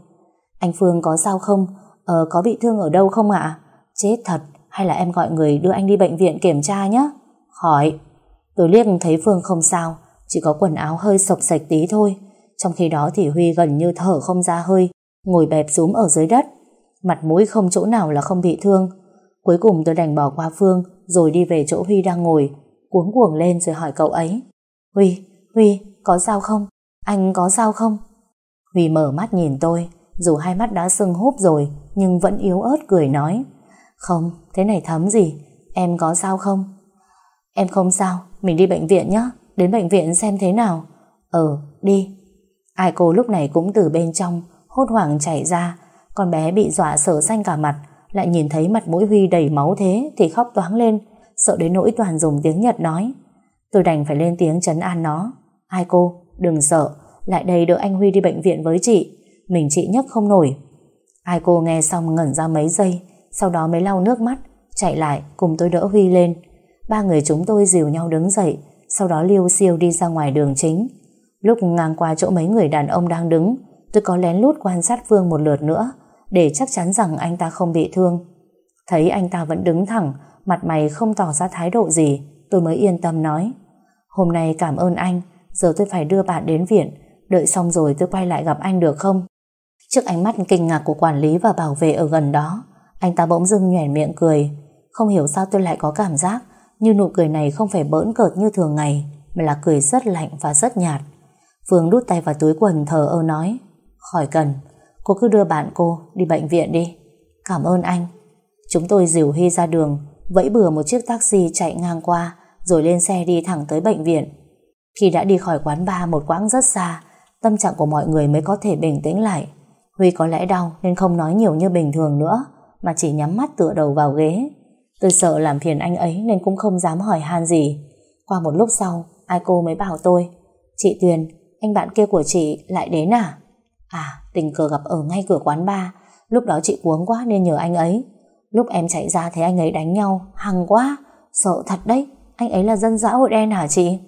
Anh Phương có sao không? Ờ có bị thương ở đâu không ạ? Chết thật, Hay là em gọi người đưa anh đi bệnh viện kiểm tra nhé Khỏi. Tôi liếc thấy Phương không sao, Chỉ có quần áo hơi sộc sạch tí thôi. Trong khi đó thì Huy gần như thở không ra hơi, Ngồi bẹp xuống ở dưới đất. Mặt mũi không chỗ nào là không bị thương. Cuối cùng tôi đành bỏ qua Phương rồi đi về chỗ Huy đang ngồi Cuống cuồng lên rồi hỏi cậu ấy Huy, Huy, có sao không? Anh có sao không? Huy mở mắt nhìn tôi Dù hai mắt đã sưng húp rồi Nhưng vẫn yếu ớt cười nói Không, thế này thấm gì Em có sao không? Em không sao, mình đi bệnh viện nhé Đến bệnh viện xem thế nào Ờ, đi Ai cô lúc này cũng từ bên trong Hốt hoảng chạy ra Con bé bị dọa sở xanh cả mặt lại nhìn thấy mặt mũi Huy đầy máu thế Thì khóc toáng lên Sợ đến nỗi toàn dùng tiếng Nhật nói. Tôi đành phải lên tiếng chấn an nó. Ai cô, đừng sợ Lại đây đỡ anh Huy đi bệnh viện với chị Mình chị nhấc không nổi. Ai cô nghe xong ngẩn ra mấy giây Sau đó mới lau nước mắt Chạy lại cùng tôi đỡ Huy lên. Ba người chúng tôi dìu nhau đứng dậy Sau đó liêu siêu đi ra ngoài đường chính. Lúc ngang qua chỗ mấy người đàn ông đang đứng Tôi có lén lút quan sát Phương một lượt nữa để chắc chắn rằng anh ta không bị thương. Thấy anh ta vẫn đứng thẳng, Mặt mày không tỏ ra thái độ gì, Tôi mới yên tâm nói. Hôm nay cảm ơn anh, Giờ tôi phải đưa bạn đến viện, Đợi xong rồi tôi quay lại gặp anh được không? Trước ánh mắt kinh ngạc của quản lý và bảo vệ ở gần đó, Anh ta bỗng dưng nhoẻn miệng cười. Không hiểu sao tôi lại có cảm giác Như nụ cười này không phải bỡn cợt như thường ngày, Mà là cười rất lạnh và rất nhạt. Phương đút tay vào túi quần thờ ơ nói, Khỏi cần Cô cứ đưa bạn cô đi bệnh viện đi. Cảm ơn anh. Chúng tôi dìu Huy ra đường, Vẫy bừa một chiếc taxi chạy ngang qua, Rồi lên xe đi thẳng tới bệnh viện. Khi đã đi khỏi quán bar một quãng rất xa, Tâm trạng của mọi người mới có thể bình tĩnh lại. Huy có lẽ đau Nên không nói nhiều như bình thường nữa, Mà chỉ nhắm mắt tựa đầu vào ghế. Tôi sợ làm phiền anh ấy Nên cũng không dám hỏi han gì. Qua một lúc sau, Ai cô mới bảo tôi, Chị Tuyền, anh bạn kia của chị lại đến à? À tình cờ gặp ở ngay cửa quán bar Lúc đó chị cuống quá nên nhờ anh ấy Lúc em chạy ra thấy anh ấy đánh nhau Hằng quá Sợ thật đấy Anh ấy là dân xã hội đen hả chị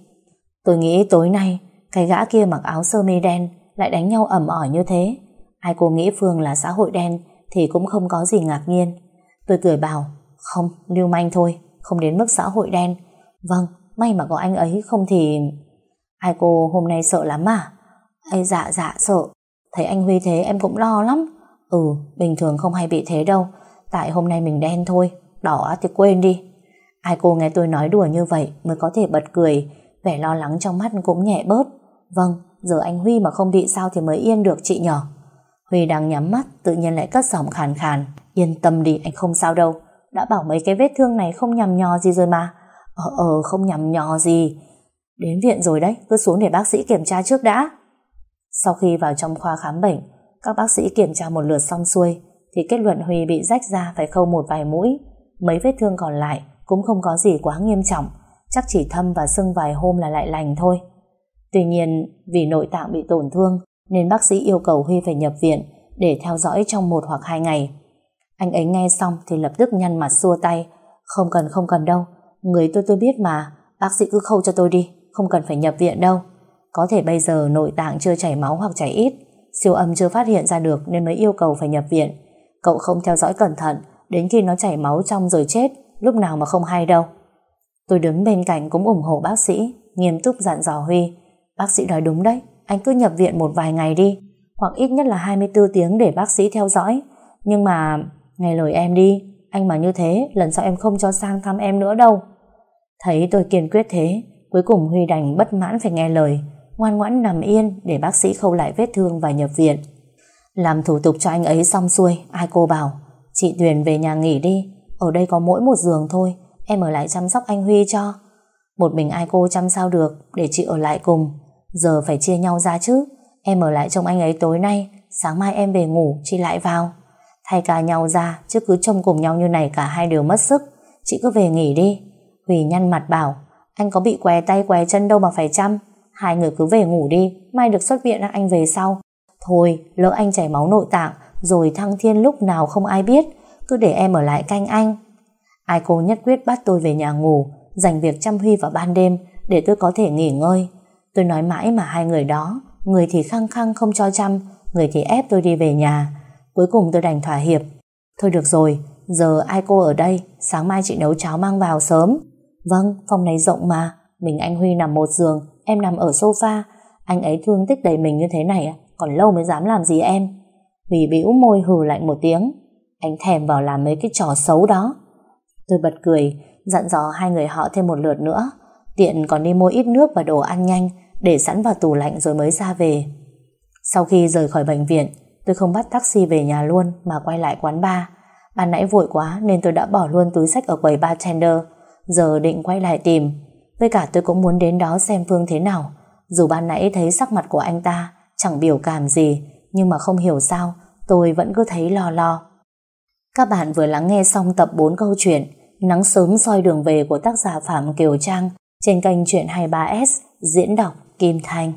Tôi nghĩ tối nay Cái gã kia mặc áo sơ mi đen Lại đánh nhau ẩm ỏi như thế Ai cô nghĩ Phương là xã hội đen thì cũng không có gì ngạc nhiên. Tôi cười bảo, không, lưu manh thôi, không đến mức xã hội đen. Vâng, may mà có anh ấy không thì... ai cô hôm nay sợ lắm à? Ê, dạ dạ sợ. Thấy anh Huy thế em cũng lo lắm. Ừ, bình thường không hay bị thế đâu. Tại hôm nay mình đen thôi, đỏ thì quên đi. Ai cô nghe tôi nói đùa như vậy mới có thể bật cười, vẻ lo lắng trong mắt cũng nhẹ bớt. Vâng, giờ anh Huy mà không bị sao thì mới yên được chị nhỏ. Huy đang nhắm mắt, tự nhiên lại cất giọng khàn khàn. Yên tâm đi, anh không sao đâu. Đã bảo mấy cái vết thương này không nhằm nhò gì rồi mà. Ờ ờ, không nhằm nhò gì. Đến viện rồi đấy, cứ xuống để bác sĩ kiểm tra trước đã. Sau khi vào trong khoa khám bệnh, các bác sĩ kiểm tra một lượt xong xuôi, thì kết luận Huy bị rách ra phải khâu một vài mũi. Mấy vết thương còn lại cũng không có gì quá nghiêm trọng, chắc chỉ thâm và sưng vài hôm là lại lành thôi. Tuy nhiên, vì nội tạng bị tổn thương, nên bác sĩ yêu cầu Huy phải nhập viện để theo dõi trong một hoặc hai ngày. Anh ấy nghe xong thì lập tức nhăn mặt xua tay. Không cần không cần đâu, người tôi tôi biết mà, bác sĩ cứ khâu cho tôi đi, không cần phải nhập viện đâu. Có thể bây giờ nội tạng chưa chảy máu hoặc chảy ít, siêu âm chưa phát hiện ra được nên mới yêu cầu phải nhập viện. Cậu không theo dõi cẩn thận, đến khi nó chảy máu trong rồi chết, lúc nào mà không hay đâu. Tôi đứng bên cạnh cũng ủng hộ bác sĩ, nghiêm túc dặn dò Huy. Bác sĩ nói đúng đấy, anh cứ nhập viện một vài ngày đi, hoặc ít nhất là 24 tiếng để bác sĩ theo dõi. Nhưng mà, nghe lời em đi, anh mà như thế, lần sau em không cho sang thăm em nữa đâu. Thấy tôi kiên quyết thế, cuối cùng Huy đành bất mãn phải nghe lời, ngoan ngoãn nằm yên để bác sĩ khâu lại vết thương và nhập viện. Làm thủ tục cho anh ấy xong xuôi, ai cô bảo, chị Tuyền về nhà nghỉ đi, ở đây có mỗi một giường thôi, em ở lại chăm sóc anh Huy cho. Một mình ai cô chăm sao được, để chị ở lại cùng. Giờ phải chia nhau ra chứ, em ở lại trông anh ấy tối nay, sáng mai em về ngủ, chị lại vào. Thay cả nhau ra, chứ cứ trông cùng nhau như này cả hai đều mất sức. Chị cứ về nghỉ đi. Huy nhăn mặt bảo, anh có bị què tay què chân đâu mà phải chăm. Hai người cứ về ngủ đi, mai được xuất viện anh về sau. Thôi, lỡ anh chảy máu nội tạng, rồi thăng thiên lúc nào không ai biết, cứ để em ở lại canh anh. Ai cô nhất quyết bắt tôi về nhà ngủ, dành việc chăm Huy vào ban đêm để tôi có thể nghỉ ngơi. Tôi nói mãi mà hai người đó, người thì khăng khăng không cho chăm, người thì ép tôi đi về nhà. Cuối cùng tôi đành thỏa hiệp. Thôi được rồi, giờ ai cô ở đây, sáng mai chị nấu cháo mang vào sớm. Vâng, phòng này rộng mà, mình anh Huy nằm một giường, em nằm ở sofa. Anh ấy thương tích đầy mình như thế này, à? còn lâu mới dám làm gì em. Huy bĩu môi hừ lạnh một tiếng. Anh thèm vào làm mấy cái trò xấu đó. Tôi bật cười, dặn dò hai người họ thêm một lượt nữa. Tiện còn đi mua ít nước và đồ ăn nhanh để sẵn vào tủ lạnh rồi mới ra về. Sau khi rời khỏi bệnh viện, tôi không bắt taxi về nhà luôn mà quay lại quán bar. Ban nãy vội quá nên tôi đã bỏ luôn túi sách ở quầy bartender, giờ định quay lại tìm. Với cả tôi cũng muốn đến đó xem Phương thế nào. Dù ban nãy thấy sắc mặt của anh ta chẳng biểu cảm gì, nhưng mà không hiểu sao tôi vẫn cứ thấy lo lo. Các bạn vừa lắng nghe xong tập 4 câu chuyện Nắng sớm soi đường về của tác giả Phạm Kiều Trang trên kênh Chuyện 23S diễn đọc Kim Thanh.